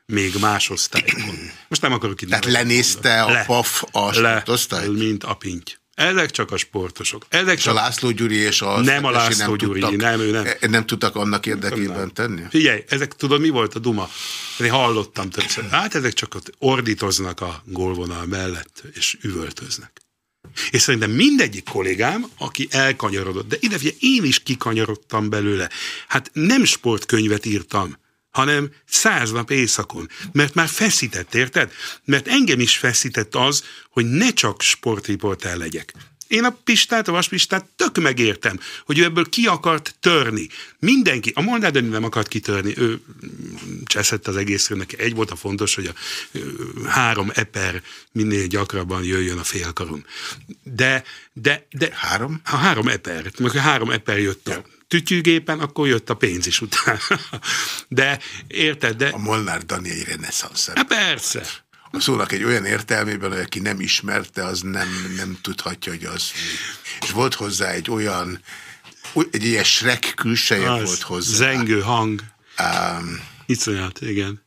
S2: még más osztályokon. <clears throat> Most nem akarok itt...
S1: Tehát lenézte a le, PAF a sportosztályt?
S2: Le, mint a pinty. Ezek csak a sportosok. Ezek
S1: és
S2: csak...
S1: a László Gyuri és a...
S2: Nem a László nem Gyuri, tudtak, nem, ő nem.
S1: E- nem tudtak annak érdekében nem. tenni?
S2: Figyelj, ezek tudod mi volt a duma? Én hallottam többször. <clears throat> Hát ezek csak ott ordítoznak a gólvonal mellett, és üvöltöznek. És szerintem mindegyik kollégám, aki elkanyarodott, de ide én is kikanyarodtam belőle. Hát nem sportkönyvet írtam, hanem száz nap éjszakon. Mert már feszített, érted? Mert engem is feszített az, hogy ne csak sportriporter legyek. Én a Pistát, a Vaspistát tök megértem, hogy ő ebből ki akart törni. Mindenki, a Molnár nem akart kitörni, ő cseszett az egészről, neki egy volt a fontos, hogy a három eper minél gyakrabban jöjjön a félkaron. De, de, de...
S1: Három?
S2: Ha három eper, mert három eper jött a tütyűgépen, akkor jött a pénz is utána. <laughs> De érted? De...
S1: A Molnár Dani egy reneszánsz.
S2: Hát persze.
S1: A szónak egy olyan értelmében, hogy aki nem ismerte, az nem, nem tudhatja, hogy az És volt hozzá egy olyan, egy ilyen Shrek külseje az volt hozzá.
S2: Zengő hang. Um, Iszonyat, igen.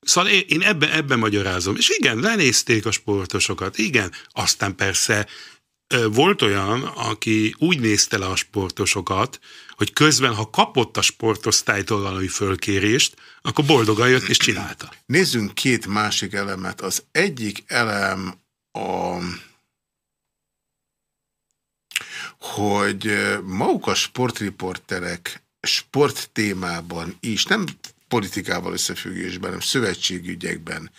S2: Szóval én, ebben, ebben magyarázom. És igen, lenézték a sportosokat, igen. Aztán persze volt olyan, aki úgy nézte le a sportosokat, hogy közben, ha kapott a sportosztálytól valami fölkérést, akkor boldogan jött és csinálta.
S1: Nézzünk két másik elemet. Az egyik elem a hogy maguk a sportriporterek sport témában is, nem politikával összefüggésben, hanem szövetségügyekben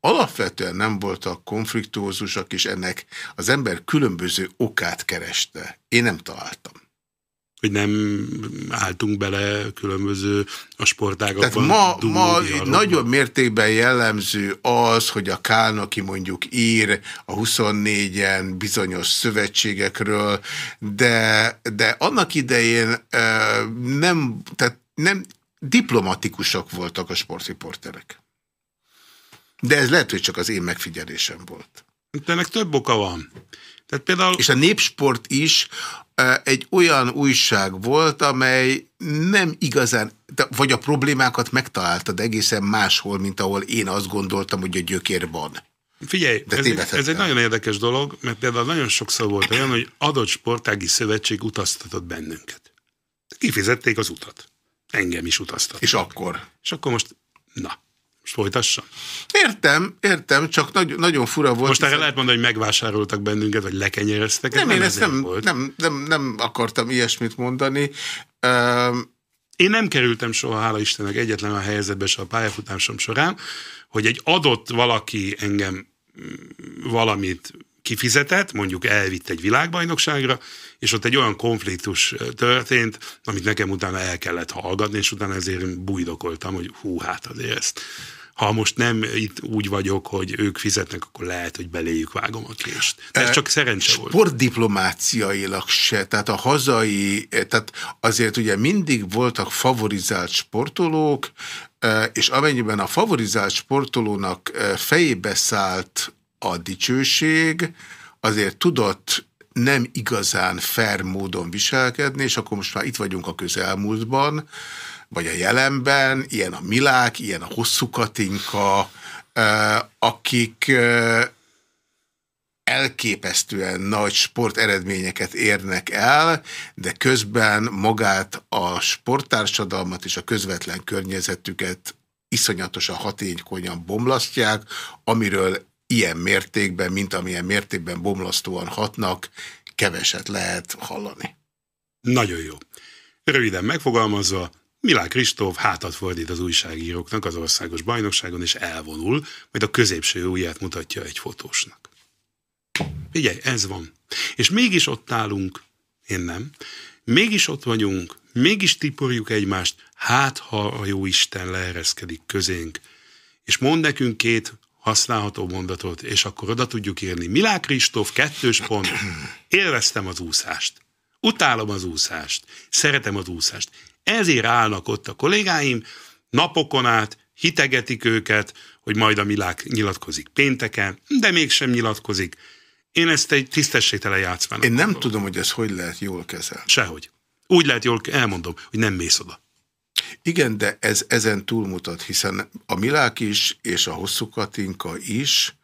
S1: alapvetően nem voltak konfliktózusak, és ennek az ember különböző okát kereste. Én nem találtam.
S2: Hogy nem álltunk bele különböző a sportágakban.
S1: Tehát ma, ma nagyobb mértékben jellemző az, hogy a Kán, aki mondjuk ír a 24-en bizonyos szövetségekről, de, de annak idején nem, tehát nem diplomatikusak voltak a sportriporterek. De ez lehet, hogy csak az én megfigyelésem volt.
S2: De ennek több oka van. Tehát például...
S1: És a Népsport is egy olyan újság volt, amely nem igazán, vagy a problémákat megtaláltad egészen máshol, mint ahol én azt gondoltam, hogy a gyökér van.
S2: Figyelj, De ez, egy, ez egy nagyon érdekes dolog, mert például nagyon sokszor volt olyan, hogy adott sportági szövetség utaztatott bennünket. Kifizették az utat. Engem is utaztat.
S1: És akkor?
S2: És akkor most, na, most folytassam.
S1: Értem, értem, csak nagy, nagyon fura volt.
S2: Most erre lehet mondani, hogy megvásároltak bennünket, vagy lekenyereztek.
S1: Nem, én ezt nem, volt. Nem, nem, nem akartam ilyesmit mondani.
S2: Um, én nem kerültem soha, hála Istennek, egyetlen a helyzetbe se a pályafutásom során, hogy egy adott valaki engem mm, valamit kifizetett, mondjuk elvitt egy világbajnokságra, és ott egy olyan konfliktus történt, amit nekem utána el kellett hallgatni, és utána ezért bújdokoltam, hogy hú, hát azért ezt ha most nem itt úgy vagyok, hogy ők fizetnek, akkor lehet, hogy beléjük vágom a kést. De ez csak szerencse
S1: volt. Sportdiplomáciailag se, tehát a hazai, tehát azért ugye mindig voltak favorizált sportolók, és amennyiben a favorizált sportolónak fejébe szállt a dicsőség, azért tudott nem igazán fair módon viselkedni, és akkor most már itt vagyunk a közelmúltban, vagy a jelenben, ilyen a Milák, ilyen a Hosszú Katinka, akik elképesztően nagy sporteredményeket érnek el, de közben magát a sporttársadalmat és a közvetlen környezetüket iszonyatosan hatékonyan bomlasztják, amiről ilyen mértékben, mint amilyen mértékben bomlasztóan hatnak, keveset lehet hallani.
S2: Nagyon jó. Röviden megfogalmazva, Milák Kristóf hátat fordít az újságíróknak az országos bajnokságon, és elvonul, majd a középső ujját mutatja egy fotósnak. Figyelj, ez van. És mégis ott állunk, én nem, mégis ott vagyunk, mégis tiporjuk egymást, hát ha a jó Isten leereszkedik közénk, és mond nekünk két használható mondatot, és akkor oda tudjuk írni. Milák Kristóf, kettős pont, élveztem az úszást. Utálom az úszást. Szeretem az úszást. Ezért állnak ott a kollégáim, napokon át hitegetik őket, hogy majd a Milák nyilatkozik pénteken, de mégsem nyilatkozik. Én ezt egy tisztességtelen játszmának
S1: Én nem gondolom. tudom, hogy ez hogy lehet jól kezelni.
S2: Sehogy. Úgy lehet jól, elmondom, hogy nem mész oda.
S1: Igen, de ez ezen túlmutat, hiszen a Milák is, és a Hosszú Katinka is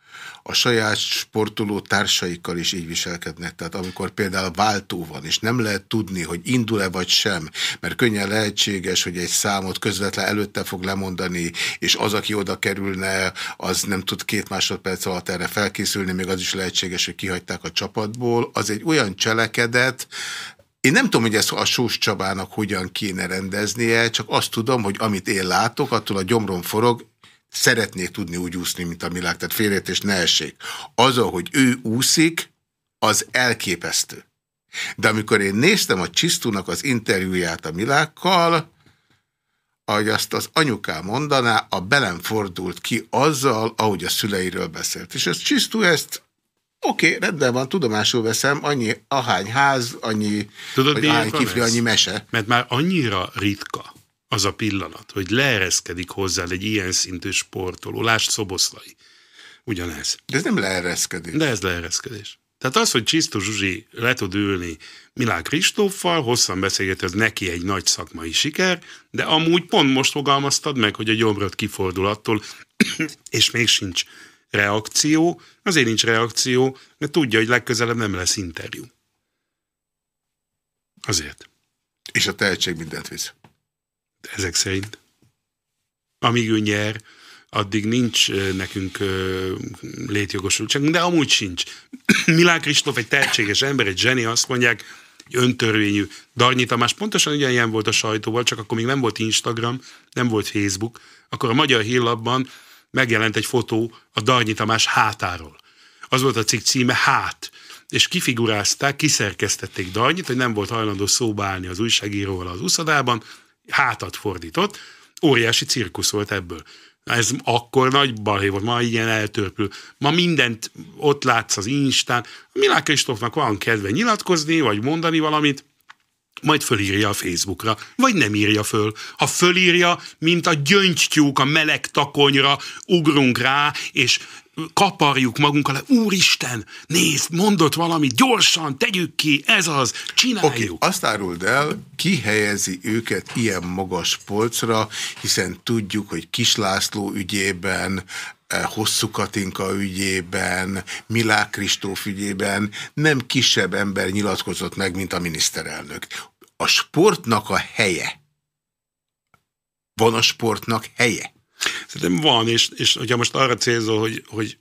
S1: a saját sportoló társaikkal is így viselkednek. Tehát amikor például váltó van, és nem lehet tudni, hogy indul-e vagy sem, mert könnyen lehetséges, hogy egy számot közvetlen előtte fog lemondani, és az, aki oda kerülne, az nem tud két másodperc alatt erre felkészülni, még az is lehetséges, hogy kihagyták a csapatból. Az egy olyan cselekedet, én nem tudom, hogy ezt a Sós Csabának hogyan kéne rendeznie, csak azt tudom, hogy amit én látok, attól a gyomron forog, szeretnék tudni úgy úszni, mint a Milák, tehát félreértés ne essék. Az, hogy ő úszik, az elképesztő. De amikor én néztem a Csisztúnak az interjúját a Milákkal, ahogy azt az anyukám mondaná, a belem fordult ki azzal, ahogy a szüleiről beszélt. És ez Csisztú ezt Oké, okay, rendben van, tudomásul veszem, annyi ahány ház, annyi,
S2: Tudod, vagy
S1: ahány kifli, annyi mese.
S2: Mert már annyira ritka az a pillanat, hogy leereszkedik hozzá egy ilyen szintű sportoló. Lásd Szoboszlai. Ugyanez.
S1: De ez nem leereszkedés.
S2: De ez leereszkedés. Tehát az, hogy Csisztó Zsuzsi le tud ülni Milák Kristóffal, hosszan beszélget, ez neki egy nagy szakmai siker, de amúgy pont most fogalmaztad meg, hogy a gyomrod kifordul attól, <clears throat> és még sincs reakció, azért nincs reakció, mert tudja, hogy legközelebb nem lesz interjú. Azért.
S1: És a tehetség mindent visz.
S2: Ezek szerint. Amíg ő nyer, addig nincs nekünk létjogosultságunk, de amúgy sincs. <clears throat> Milán Kristóf egy tehetséges ember, egy zseni, azt mondják, öntörvényű. Darnyi Tamás pontosan ugyanilyen volt a sajtóval, csak akkor még nem volt Instagram, nem volt Facebook. Akkor a Magyar Hírlapban megjelent egy fotó a Darnyi Tamás hátáról. Az volt a cikk címe Hát, és kifigurázták, kiszerkesztették Darnyit, hogy nem volt hajlandó szóba állni az újságíróval az uszadában, hátat fordított, óriási cirkusz volt ebből. Ez akkor nagy balhé volt, ma ilyen eltörpül. Ma mindent ott látsz az Instán. Milák Kristófnak van kedve nyilatkozni, vagy mondani valamit, majd fölírja a Facebookra, vagy nem írja föl. Ha fölírja, mint a gyöngytyúk a meleg takonyra, ugrunk rá, és kaparjuk magunkkal, úristen, nézd, mondott valamit, gyorsan, tegyük ki, ez az, csináljuk.
S1: Okay, azt áruld el, ki helyezi őket ilyen magas polcra, hiszen tudjuk, hogy Kislászló ügyében, eh, Hosszú Katinka ügyében, Milák Kristóf ügyében nem kisebb ember nyilatkozott meg, mint a miniszterelnök. A sportnak a helye. Van a sportnak helye?
S2: Szerintem van, és, és hogyha most arra célzol, hogy, hogy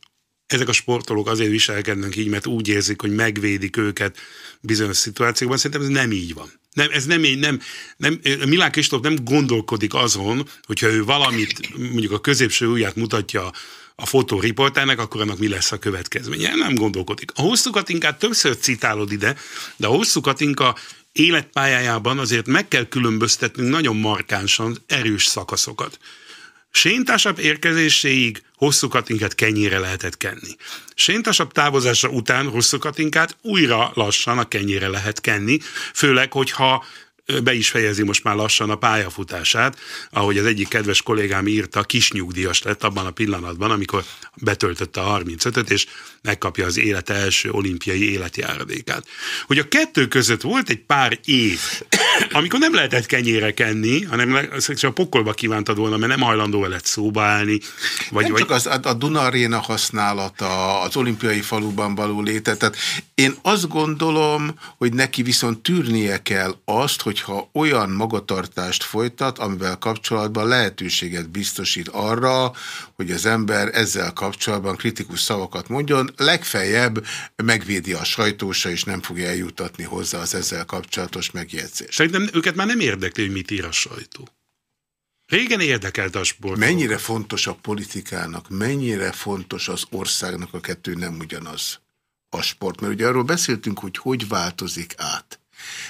S2: ezek a sportolók azért viselkednek így, mert úgy érzik, hogy megvédik őket bizonyos szituációkban, szerintem ez nem így van. Nem, ez nem, nem, nem, Milán Kristóf nem gondolkodik azon, hogyha ő valamit, mondjuk a középső ujját mutatja a fotóriportának, akkor annak mi lesz a következménye. Nem gondolkodik. A hosszú Katinkát többször citálod ide, de a hosszú Katinka életpályájában azért meg kell különböztetnünk nagyon markánsan erős szakaszokat. Séntásabb érkezéséig hosszú katinkát kenyére lehetett kenni. Séntásabb távozása után hosszú katinkát újra lassan a kenyére lehet kenni, főleg, hogyha be is fejezi most már lassan a pályafutását, ahogy az egyik kedves kollégám írta, kis nyugdíjas lett abban a pillanatban, amikor betöltötte a 35-öt, és megkapja az élete első olimpiai életjáradékát. Hogy a kettő között volt egy pár év, amikor nem lehetett kenyére kenni, hanem csak a pokolba kívántad volna, mert nem hajlandó veled szóba állni.
S1: Vagy, nem csak az, a Duna Arena használata, az olimpiai faluban való léte. Tehát én azt gondolom, hogy neki viszont tűrnie kell azt, hogyha olyan magatartást folytat, amivel kapcsolatban lehetőséget biztosít arra, hogy az ember ezzel kapcsolatban kritikus szavakat mondjon, legfeljebb megvédi a sajtósa, és nem fogja eljutatni hozzá az ezzel kapcsolatos megjegyzést.
S2: Szerintem őket már nem érdekli, hogy mit ír a sajtó. Régen érdekelt a sport.
S1: Mennyire fontos a politikának, mennyire fontos az országnak, a kettő nem ugyanaz a sport. Mert ugye arról beszéltünk, hogy hogy változik át.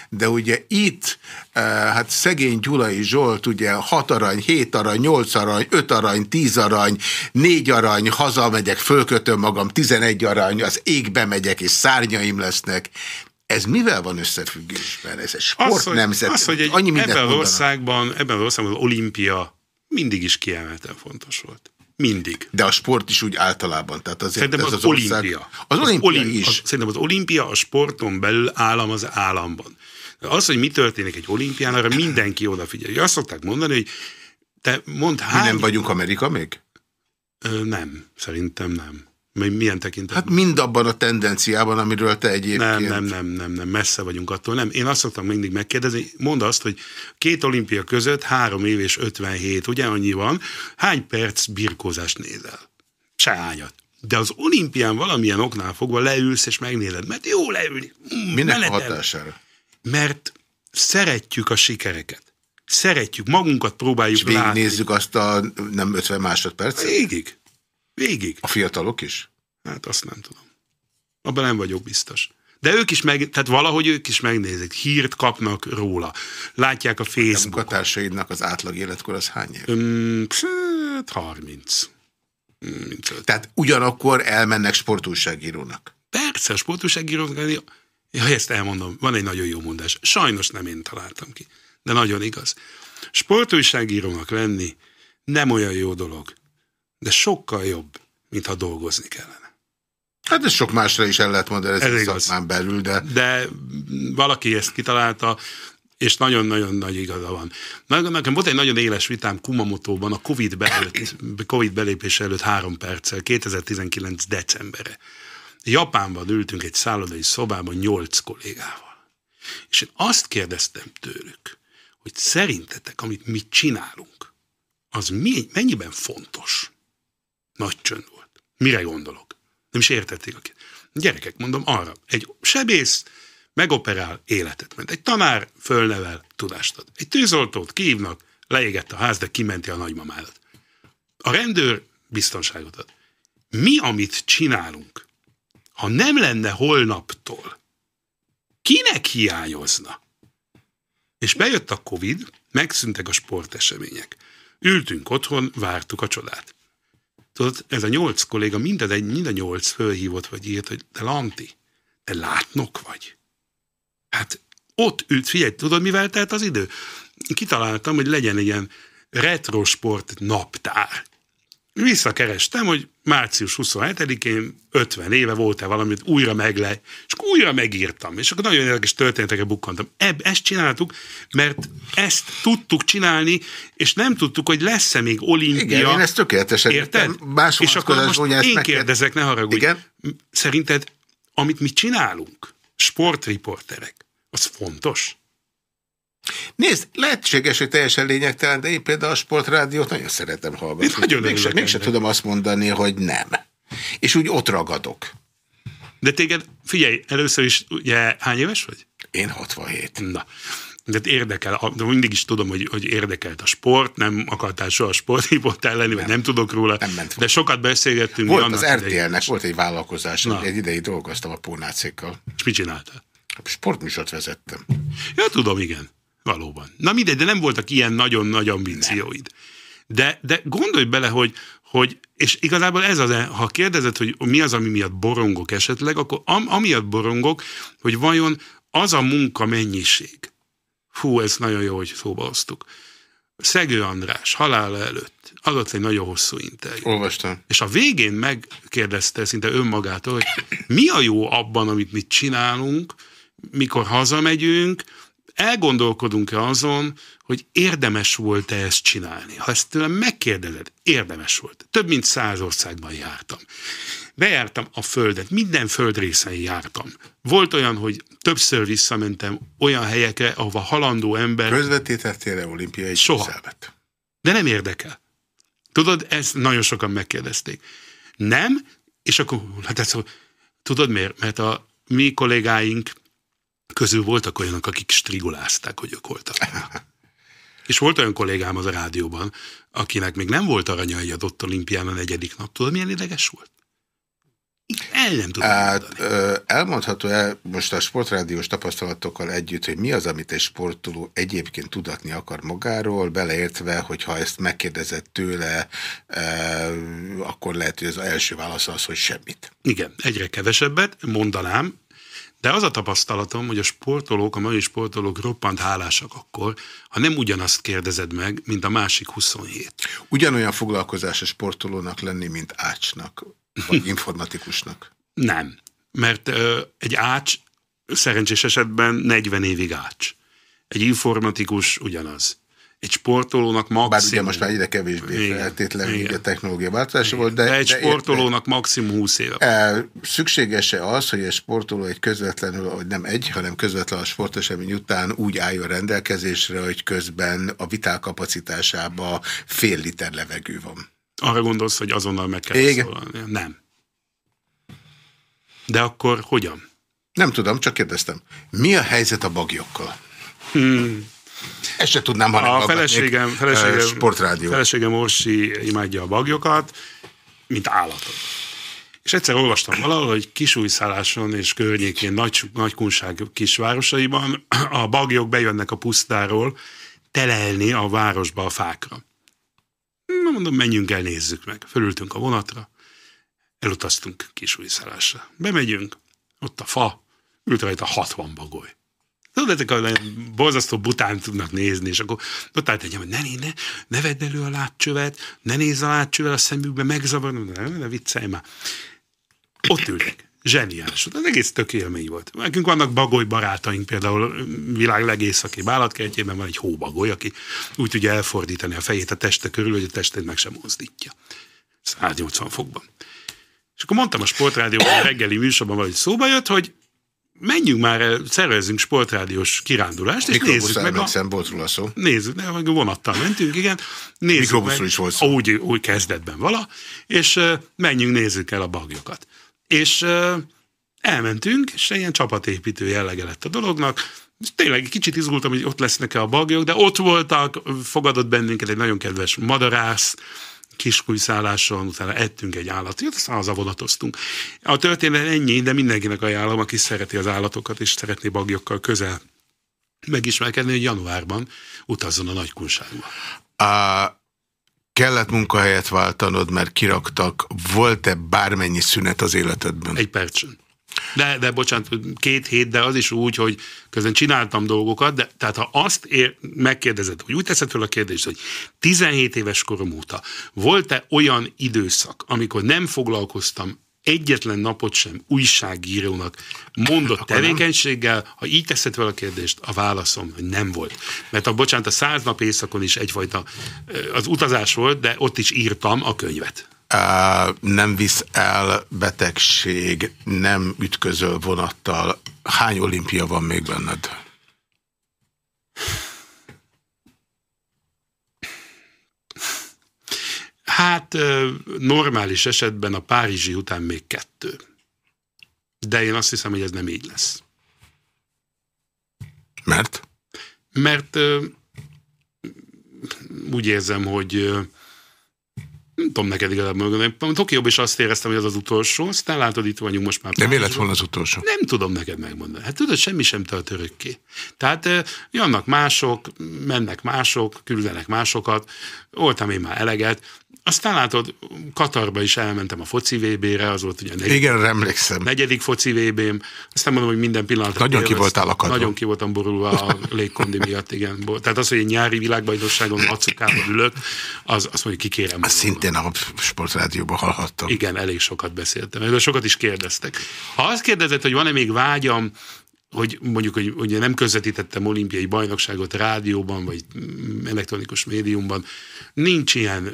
S1: De ugye itt, eh, hát szegény Gyulai Zsolt, ugye 6 arany, 7 arany, 8 arany, 5 arany, 10 arany, 4 arany, hazamegyek, fölkötöm magam, 11 arany, az égbe megyek, és szárnyaim lesznek. Ez mivel van összefüggésben? Ez egy sportnemzet.
S2: Az, hogy, az, hogy egy, ebben, az országban, ebben az országban az olimpia mindig is kiemelten fontos volt. Mindig.
S1: De a sport is úgy általában. Tehát azért
S2: szerintem
S1: az,
S2: az, az olimpia. Ország,
S1: az, az olimpia olim, is. Az,
S2: szerintem az olimpia a sporton belül állam az államban. De az, hogy mi történik egy olimpián, arra mindenki odafigyel. Azt szokták mondani, hogy te mondd hány...
S1: Mi nem vagyunk Amerika még?
S2: Ö, nem, szerintem nem. Milyen tekintetben?
S1: Hát mind abban a tendenciában, amiről te egyébként...
S2: Nem, nem, nem, nem, nem, messze vagyunk attól. Nem. Én azt szoktam mindig megkérdezni, mondd azt, hogy két olimpia között három év és 57, ugye annyi van, hány perc birkózást nézel? Se hányat. De az olimpián valamilyen oknál fogva leülsz és megnézed, mert jó leülni.
S1: Mm, Minek a hatására?
S2: Mert szeretjük a sikereket. Szeretjük, magunkat próbáljuk
S1: és látni. nézzük azt a nem 50 másodpercet?
S2: Végig. Végig.
S1: A fiatalok is?
S2: Hát azt nem tudom. Abban nem vagyok biztos. De ők is meg, tehát valahogy ők is megnézik, hírt kapnak róla, látják a Facebookon. A
S1: munkatársaidnak az átlag életkor az hány év?
S2: Um, 30. 35.
S1: Tehát ugyanakkor elmennek sportúságírónak.
S2: Persze, a sportúságírónak, ja, ezt elmondom, van egy nagyon jó mondás. Sajnos nem én találtam ki, de nagyon igaz. Sportújságírónak lenni nem olyan jó dolog, de sokkal jobb, mintha dolgozni kellene.
S1: Hát ez sok másra is el lehet mondani, ez, ez igaz. szakmán belül, de...
S2: De valaki ezt kitalálta, és nagyon-nagyon nagy igaza van. Nekem volt egy nagyon éles vitám Kumamotóban a Covid, belőtt, <coughs> COVID belépés előtt három perccel, 2019 decemberre. Japánban ültünk egy szállodai szobában nyolc kollégával. És én azt kérdeztem tőlük, hogy szerintetek, amit mi csinálunk, az mi, mennyiben fontos? Nagy csönd volt. Mire gondolok? Nem is értették. Gyerekek, mondom, arra. Egy sebész megoperál, életet ment. Egy tanár fölnevel, tudást ad. Egy tűzoltót kívnak, leégett a ház, de kimenti a nagymamádat. A rendőr biztonságot ad. Mi, amit csinálunk, ha nem lenne holnaptól, kinek hiányozna? És bejött a Covid, megszűntek a sportesemények. Ültünk otthon, vártuk a csodát. Tudod, ez a nyolc kolléga, minden, egy, mind a nyolc fölhívott, vagy írt, hogy te Lanti, te látnok vagy. Hát ott ült, figyelj, tudod, mivel telt az idő? Kitaláltam, hogy legyen egy ilyen retrosport naptár. Visszakerestem, hogy március 27-én 50 éve volt-e valamit, újra megle, és akkor újra megírtam, és akkor nagyon érdekes történetekre bukkantam. Ebb, ezt csináltuk, mert ezt tudtuk csinálni, és nem tudtuk, hogy lesz-e még olimpia.
S1: Igen, én ezt tökéletesen
S2: érted?
S1: Más
S2: és akkor most én kérdezek, ne haragudj.
S1: Igen?
S2: Szerinted, amit mi csinálunk, sportriporterek, az fontos?
S1: Nézd, lehetséges, hogy teljesen lényegtelen, de én például a sportrádiót nagyon szeretem hallgatni.
S2: Nagyon
S1: Mégse, mégsem tudom azt mondani, hogy nem. És úgy ott ragadok.
S2: De téged, figyelj, először is, ugye hány éves vagy?
S1: Én 67.
S2: Na, de érdekel, de mindig is tudom, hogy, hogy érdekelt a sport, nem akartál soha a sportriportál lenni, vagy nem tudok róla,
S1: nem ment
S2: de sokat beszélgettünk.
S1: Volt az RTL-nek, volt egy vállalkozás, Na. egy ideig dolgoztam a Pónácékkal.
S2: És mit csináltál?
S1: Sportműsort vezettem.
S2: Ja, tudom, igen. Valóban. Na mindegy, de nem voltak ilyen nagyon nagy ambícióid. De, de gondolj bele, hogy, hogy, és igazából ez az, ha kérdezed, hogy mi az, ami miatt borongok esetleg, akkor am, amiatt borongok, hogy vajon az a munka mennyiség. Fú, ez nagyon jó, hogy szóba hoztuk. Szegő András halála előtt adott egy nagyon hosszú interjú.
S1: Olvastam.
S2: És a végén megkérdezte szinte önmagától, hogy mi a jó abban, amit mi csinálunk, mikor hazamegyünk, elgondolkodunk-e azon, hogy érdemes volt-e ezt csinálni? Ha ezt tőlem megkérdezed, érdemes volt. Több mint száz országban jártam. Bejártam a földet, minden földrészen jártam. Volt olyan, hogy többször visszamentem olyan helyekre, ahova halandó ember...
S1: Közvetítettél-e olimpiai
S2: Soha. Győzelmet? De nem érdekel. Tudod, ezt nagyon sokan megkérdezték. Nem, és akkor, hát ez, tudod miért? Mert a mi kollégáink közül voltak olyanok, akik strigulázták, hogy ők voltak. <laughs> És volt olyan kollégám az a rádióban, akinek még nem volt aranya egy adott olimpián a negyedik nap. Tudod, milyen ideges volt? El nem tudom hát,
S1: Elmondható-e most a sportrádiós tapasztalatokkal együtt, hogy mi az, amit egy sportoló egyébként tudatni akar magáról, beleértve, hogyha ezt megkérdezett tőle, akkor lehet, hogy az első válasz az, hogy semmit.
S2: Igen, egyre kevesebbet, mondanám, de az a tapasztalatom, hogy a sportolók, a mai sportolók roppant hálásak akkor, ha nem ugyanazt kérdezed meg, mint a másik 27.
S1: Ugyanolyan foglalkozás a sportolónak lenni, mint ácsnak, vagy <laughs> informatikusnak?
S2: Nem, mert ö, egy ács szerencsés esetben 40 évig ács. Egy informatikus ugyanaz egy sportolónak maximum... Bár
S1: ugye most már ide kevésbé feltétlenül a technológia változása volt, de...
S2: de egy de sportolónak de, maximum 20 éve.
S1: E, Szükséges-e az, hogy egy sportoló egy közvetlenül, hogy nem egy, hanem közvetlenül a sportesemény után úgy álljon rendelkezésre, hogy közben a vitál kapacitásába fél liter levegő van?
S2: Arra gondolsz, hogy azonnal meg kell Igen. szólalni? Nem. De akkor hogyan?
S1: Nem tudom, csak kérdeztem. Mi a helyzet a bagyokkal? Hmm. Ezt se tudnám, hanem
S2: a feleségem, feleségem,
S1: sportrádió.
S2: Feleségem Orsi imádja a bagyokat, mint állatot. És egyszer olvastam valahol, hogy kisújszálláson és környékén, nagy, nagykunság kisvárosaiban a bagyok bejönnek a pusztáról telelni a városba a fákra. Na mondom, menjünk el, nézzük meg. Fölültünk a vonatra, elutaztunk kisújszállásra. Bemegyünk, ott a fa, ült rajta 60 bagoly. Tudod, ezek a borzasztó bután tudnak nézni, és akkor ott állt egy, hogy ne, ne, ne vedd elő a látcsövet, ne nézz a látcsövel a szemükbe, megzavar, ne, ne viccelj már. Ott ültek. Zseniális. Az egész tök élmény volt. Nekünk vannak bagoly barátaink, például világ legészaki állatkertjében van egy hóbagoly, aki úgy tudja elfordítani a fejét a teste körül, hogy a testét meg sem mozdítja. 180 fokban. És akkor mondtam a sportrádióban, a reggeli műsorban valahogy szóba jött, hogy menjünk már szervezzünk sportrádiós kirándulást, és nézzük meg
S1: a... volt róla szó.
S2: Nézzük, ne, meg vonattal mentünk, igen. Nézzük meg,
S1: is volt szó.
S2: Úgy, úgy kezdetben vala, és uh, menjünk, nézzük el a bagyokat. És uh, elmentünk, és ilyen csapatépítő jellege lett a dolognak, és tényleg kicsit izgultam, hogy ott lesznek-e a bagyok, de ott voltak, fogadott bennünket egy nagyon kedves madarász, kiskújszálláson, utána ettünk egy állatot, aztán hazavonatoztunk. A történet ennyi, de mindenkinek ajánlom, aki szereti az állatokat, és szeretné bagyokkal közel megismerkedni, hogy januárban utazzon a nagykunságba.
S1: A kellett munkahelyet váltanod, mert kiraktak. Volt-e bármennyi szünet az életedben?
S2: Egy percen. De, de bocsánat, két hét, de az is úgy, hogy közben csináltam dolgokat, de tehát ha azt ér, megkérdezed, hogy úgy teszed fel a kérdést, hogy 17 éves korom óta volt-e olyan időszak, amikor nem foglalkoztam egyetlen napot sem újságírónak mondott tevékenységgel, ha így teszed fel a kérdést, a válaszom, hogy nem volt. Mert a bocsánat, a száz nap éjszakon is egyfajta az utazás volt, de ott is írtam a könyvet.
S1: Nem visz el betegség, nem ütközöl vonattal. Hány olimpia van még benned?
S2: Hát normális esetben a Párizsi után még kettő. De én azt hiszem, hogy ez nem így lesz.
S1: Mert?
S2: Mert úgy érzem, hogy nem tudom neked igazából megmondani. Tokióban is azt éreztem, hogy az az utolsó, aztán látod, itt vagyunk most már.
S1: De mi lett volna az utolsó?
S2: Nem tudom neked megmondani. Hát tudod, semmi sem tart örökké. Tehát jönnek mások, mennek mások, küldenek másokat, voltam én már eleget, aztán látod, Katarba is elmentem a foci VB-re, az volt ugye
S1: negyedik, Igen, emlékszem.
S2: negyedik foci VB-m, aztán mondom, hogy minden pillanat.
S1: Nagyon ki voltál akadva.
S2: Nagyon ki voltam borulva a <laughs> légkondi miatt, igen. Tehát az, hogy egy nyári világbajnokságon acukában ülök, az, azt mondja, kikérem.
S1: Azt szintén a sportrádióban hallhattam.
S2: Igen, elég sokat beszéltem, de sokat is kérdeztek. Ha azt kérdezett, hogy van-e még vágyam hogy mondjuk, hogy, hogy nem közvetítettem olimpiai bajnokságot rádióban, vagy elektronikus médiumban, nincs ilyen.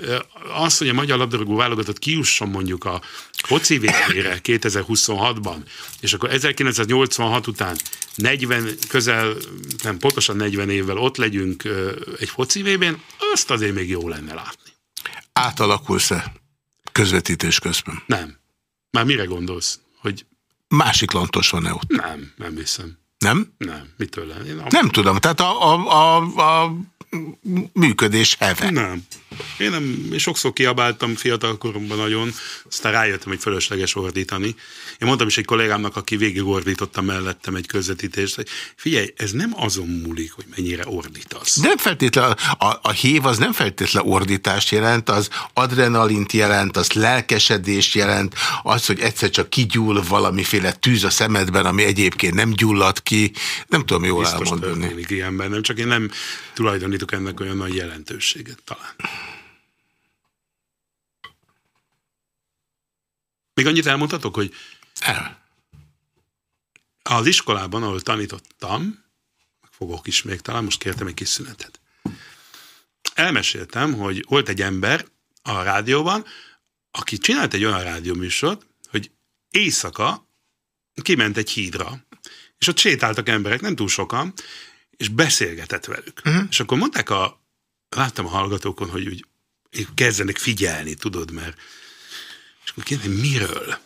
S2: Az, hogy a magyar labdarúgó válogatott kiusson mondjuk a foci végére 2026-ban, és akkor 1986 után 40, közel, nem pontosan 40 évvel ott legyünk egy foci vb azt azért még jó lenne látni.
S1: Átalakulsz-e közvetítés közben?
S2: Nem. Már mire gondolsz? Hogy
S1: Másik lantos van-e ott?
S2: Nem, nem hiszem.
S1: Nem?
S2: Nem, mitől lenne?
S1: Nem tudom, tehát a, a, a, a működés heve.
S2: Nem. Én nem, sokszor kiabáltam fiatal koromban nagyon, aztán rájöttem, hogy fölösleges ordítani. Én mondtam is egy kollégámnak, aki végig ordította mellettem egy közvetítést, hogy figyelj, ez nem azon múlik, hogy mennyire ordítasz.
S1: Nem feltétlenül, a, a hív az nem feltétlenül ordítást jelent, az adrenalint jelent, az lelkesedést jelent, az, hogy egyszer csak kigyúl valamiféle tűz a szemedben, ami egyébként nem gyullad ki. Nem tudom jól
S2: Biztos
S1: elmondani.
S2: Biztos ilyenben, nem csak én nem tulajdonítok ennek olyan nagy jelentőséget talán. Még annyit elmondhatok, hogy
S1: El.
S2: az iskolában, ahol tanítottam, fogok is még talán, most kértem egy kis szünetet. Elmeséltem, hogy volt egy ember a rádióban, aki csinált egy olyan rádióműsort, hogy éjszaka kiment egy hídra, és ott sétáltak emberek, nem túl sokan, és beszélgetett velük. Uh-huh. És akkor mondták a, láttam a hallgatókon, hogy úgy kezdenek figyelni, tudod, mert és akkor kérdezik, miről?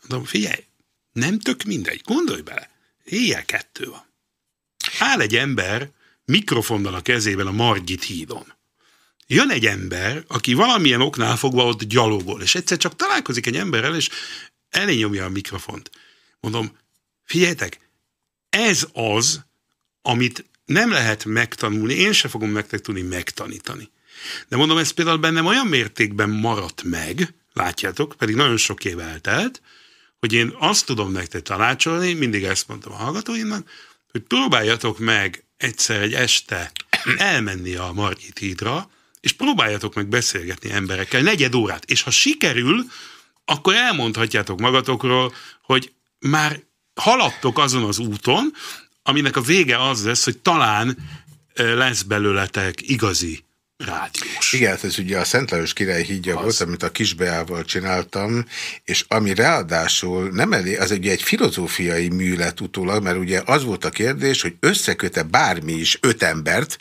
S2: Mondom, figyelj, nem tök mindegy, gondolj bele, éjjel kettő van. Áll egy ember mikrofonnal a kezében a Margit hídon. Jön egy ember, aki valamilyen oknál fogva ott gyalogol, és egyszer csak találkozik egy emberrel, és elé nyomja a mikrofont. Mondom, figyeljetek, ez az, amit nem lehet megtanulni, én se fogom nektek tudni megtanítani. De mondom, ez például bennem olyan mértékben maradt meg, látjátok, pedig nagyon sok év eltelt, hogy én azt tudom nektek tanácsolni, mindig ezt mondtam a hallgatóimnak, hogy próbáljatok meg egyszer egy este elmenni a Margit hídra, és próbáljatok meg beszélgetni emberekkel negyed órát, és ha sikerül, akkor elmondhatjátok magatokról, hogy már haladtok azon az úton, aminek a vége az lesz, hogy talán lesz belőletek igazi rádiós.
S1: Igen, hát ez ugye a Szent Lajos király hídja az. volt, amit a Kisbeával csináltam, és ami ráadásul nem elég, az ugye egy filozófiai mű lett utólag, mert ugye az volt a kérdés, hogy összeköte bármi is öt embert,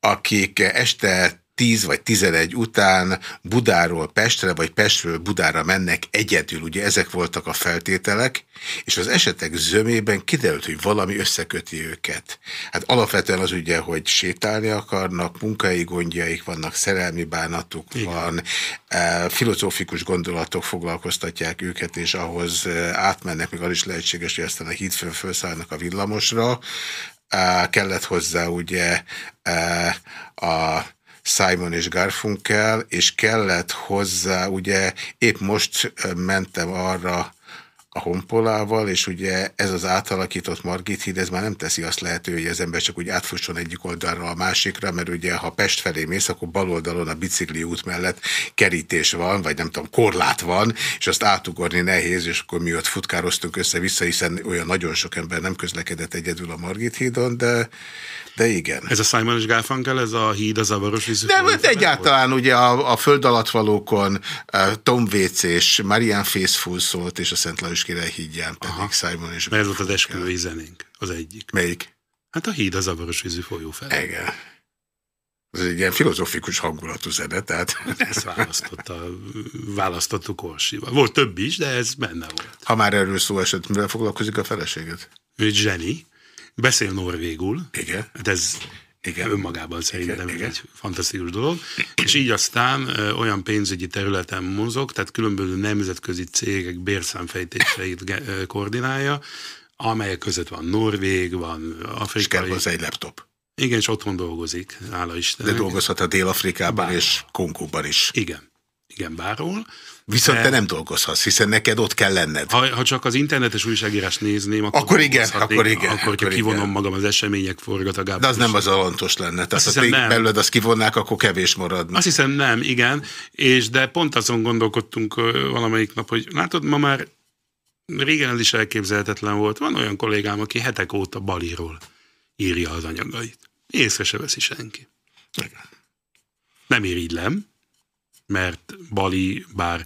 S1: akik este 10 vagy 11 után Budáról Pestre, vagy Pestről Budára mennek egyedül, ugye ezek voltak a feltételek, és az esetek zömében kiderült, hogy valami összeköti őket. Hát alapvetően az ugye, hogy sétálni akarnak, munkai gondjaik vannak, szerelmi bánatuk Igen. van, e, filozófikus gondolatok foglalkoztatják őket, és ahhoz e, átmennek, még az is lehetséges, hogy aztán a hídfőn felszállnak a villamosra, e, kellett hozzá ugye a Simon és Garfunkel, és kellett hozzá, ugye épp most mentem arra a honpolával, és ugye ez az átalakított Margit híd, ez már nem teszi azt lehető, hogy az ember csak úgy átfusson egyik oldalra a másikra, mert ugye ha Pest felé mész, akkor bal oldalon a bicikli út mellett kerítés van, vagy nem tudom, korlát van, és azt átugorni nehéz, és akkor mi ott futkároztunk össze-vissza, hiszen olyan nagyon sok ember nem közlekedett egyedül a Margit hídon, de de igen.
S2: Ez a Simon és Garfunkel, ez a híd, a zavaros vízű.
S1: De, egyáltalán volt? ugye a, a föld alatt valókon Tom Waits és Marian Faithfull szólt, és a Szent Lajos király hídján pedig Aha. Simon és
S2: Mert ez volt az esküvői zenénk, az egyik.
S1: Melyik?
S2: Hát a híd a zavaros vízű folyó fel.
S1: Igen. Ez egy ilyen filozofikus hangulatú zene, tehát... <laughs>
S2: Ezt választotta, választottuk Orsival. Volt több is, de ez benne volt.
S1: Ha már erről szó esett, mivel foglalkozik a feleséget?
S2: Ő Jenny. Beszél norvégul.
S1: Igen.
S2: Hát ez igen. önmagában szerintem igen, egy fantasztikus dolog. És így aztán ö, olyan pénzügyi területen mozog, tehát különböző nemzetközi cégek bérszámfejtéseit koordinálja, amelyek között van Norvég, van Afrikai.
S1: És kell egy laptop.
S2: Igen, és otthon dolgozik, hála Isten.
S1: De dolgozhat a Dél-Afrikában és Kongóban is.
S2: Igen. Igen, bárhol.
S1: Viszont de, te nem dolgozhatsz, hiszen neked ott kell lenned.
S2: Ha, ha csak az internetes újságírást nézném,
S1: akkor, akkor igen, akkor igen.
S2: Akkor, akkor kivonom igen. magam az események forgatagából.
S1: De az nem az alantos lenne. Tehát ha nem. belőled azt kivonnák, akkor kevés maradna.
S2: Azt hiszem nem, igen. És de pont azon gondolkodtunk valamelyik nap, hogy látod, ma már régen ez is elképzelhetetlen volt. Van olyan kollégám, aki hetek óta Baliról írja az anyagait. Észre se veszi senki. Igen. Nem irigylem, mert Bali, bár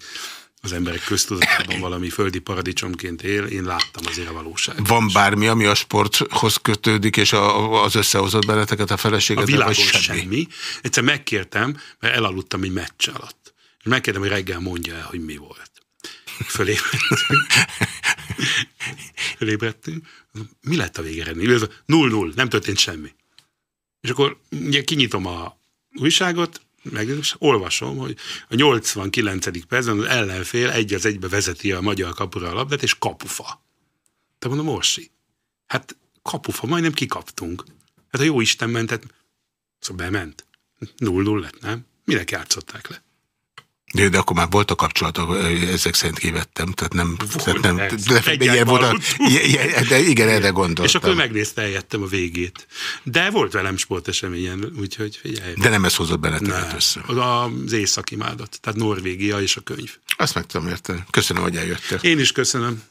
S2: az emberek köztudatában valami földi paradicsomként él, én láttam azért a valóságot.
S1: Van bármi, ami a sporthoz kötődik, és a, az összehozott benneteket a feleséget?
S2: A világon semmi. semmi. Egyszer megkértem, mert elaludtam egy meccs alatt. És megkértem, hogy reggel mondja el, hogy mi volt. Fölébredtünk. <laughs> Fölébredtünk. Mi lett a végeredmény? 0-0, nem történt semmi. És akkor ugye kinyitom a újságot, meg és olvasom, hogy a 89. percben az ellenfél egy az egybe vezeti a magyar kapura a labdát, és kapufa. Te mondom, Orsi, hát kapufa, majdnem kikaptunk. Hát a jó Isten mentett, szóval bement. 0-0 lett, nem? Minek játszották le?
S1: De, de akkor már volt a kapcsolatok, ezek szerint kivettem, tehát nem... Tehát nem de, ilyen volt de igen, erre gondoltam.
S2: És akkor megnézte, eljettem a végét. De volt velem sporteseményen, úgyhogy figyelj.
S1: De nem ez hozott benneteket össze.
S2: Az északi mádat, tehát Norvégia és a könyv.
S1: Azt meg tudom érteni. Köszönöm, hogy eljöttél.
S2: Én is köszönöm.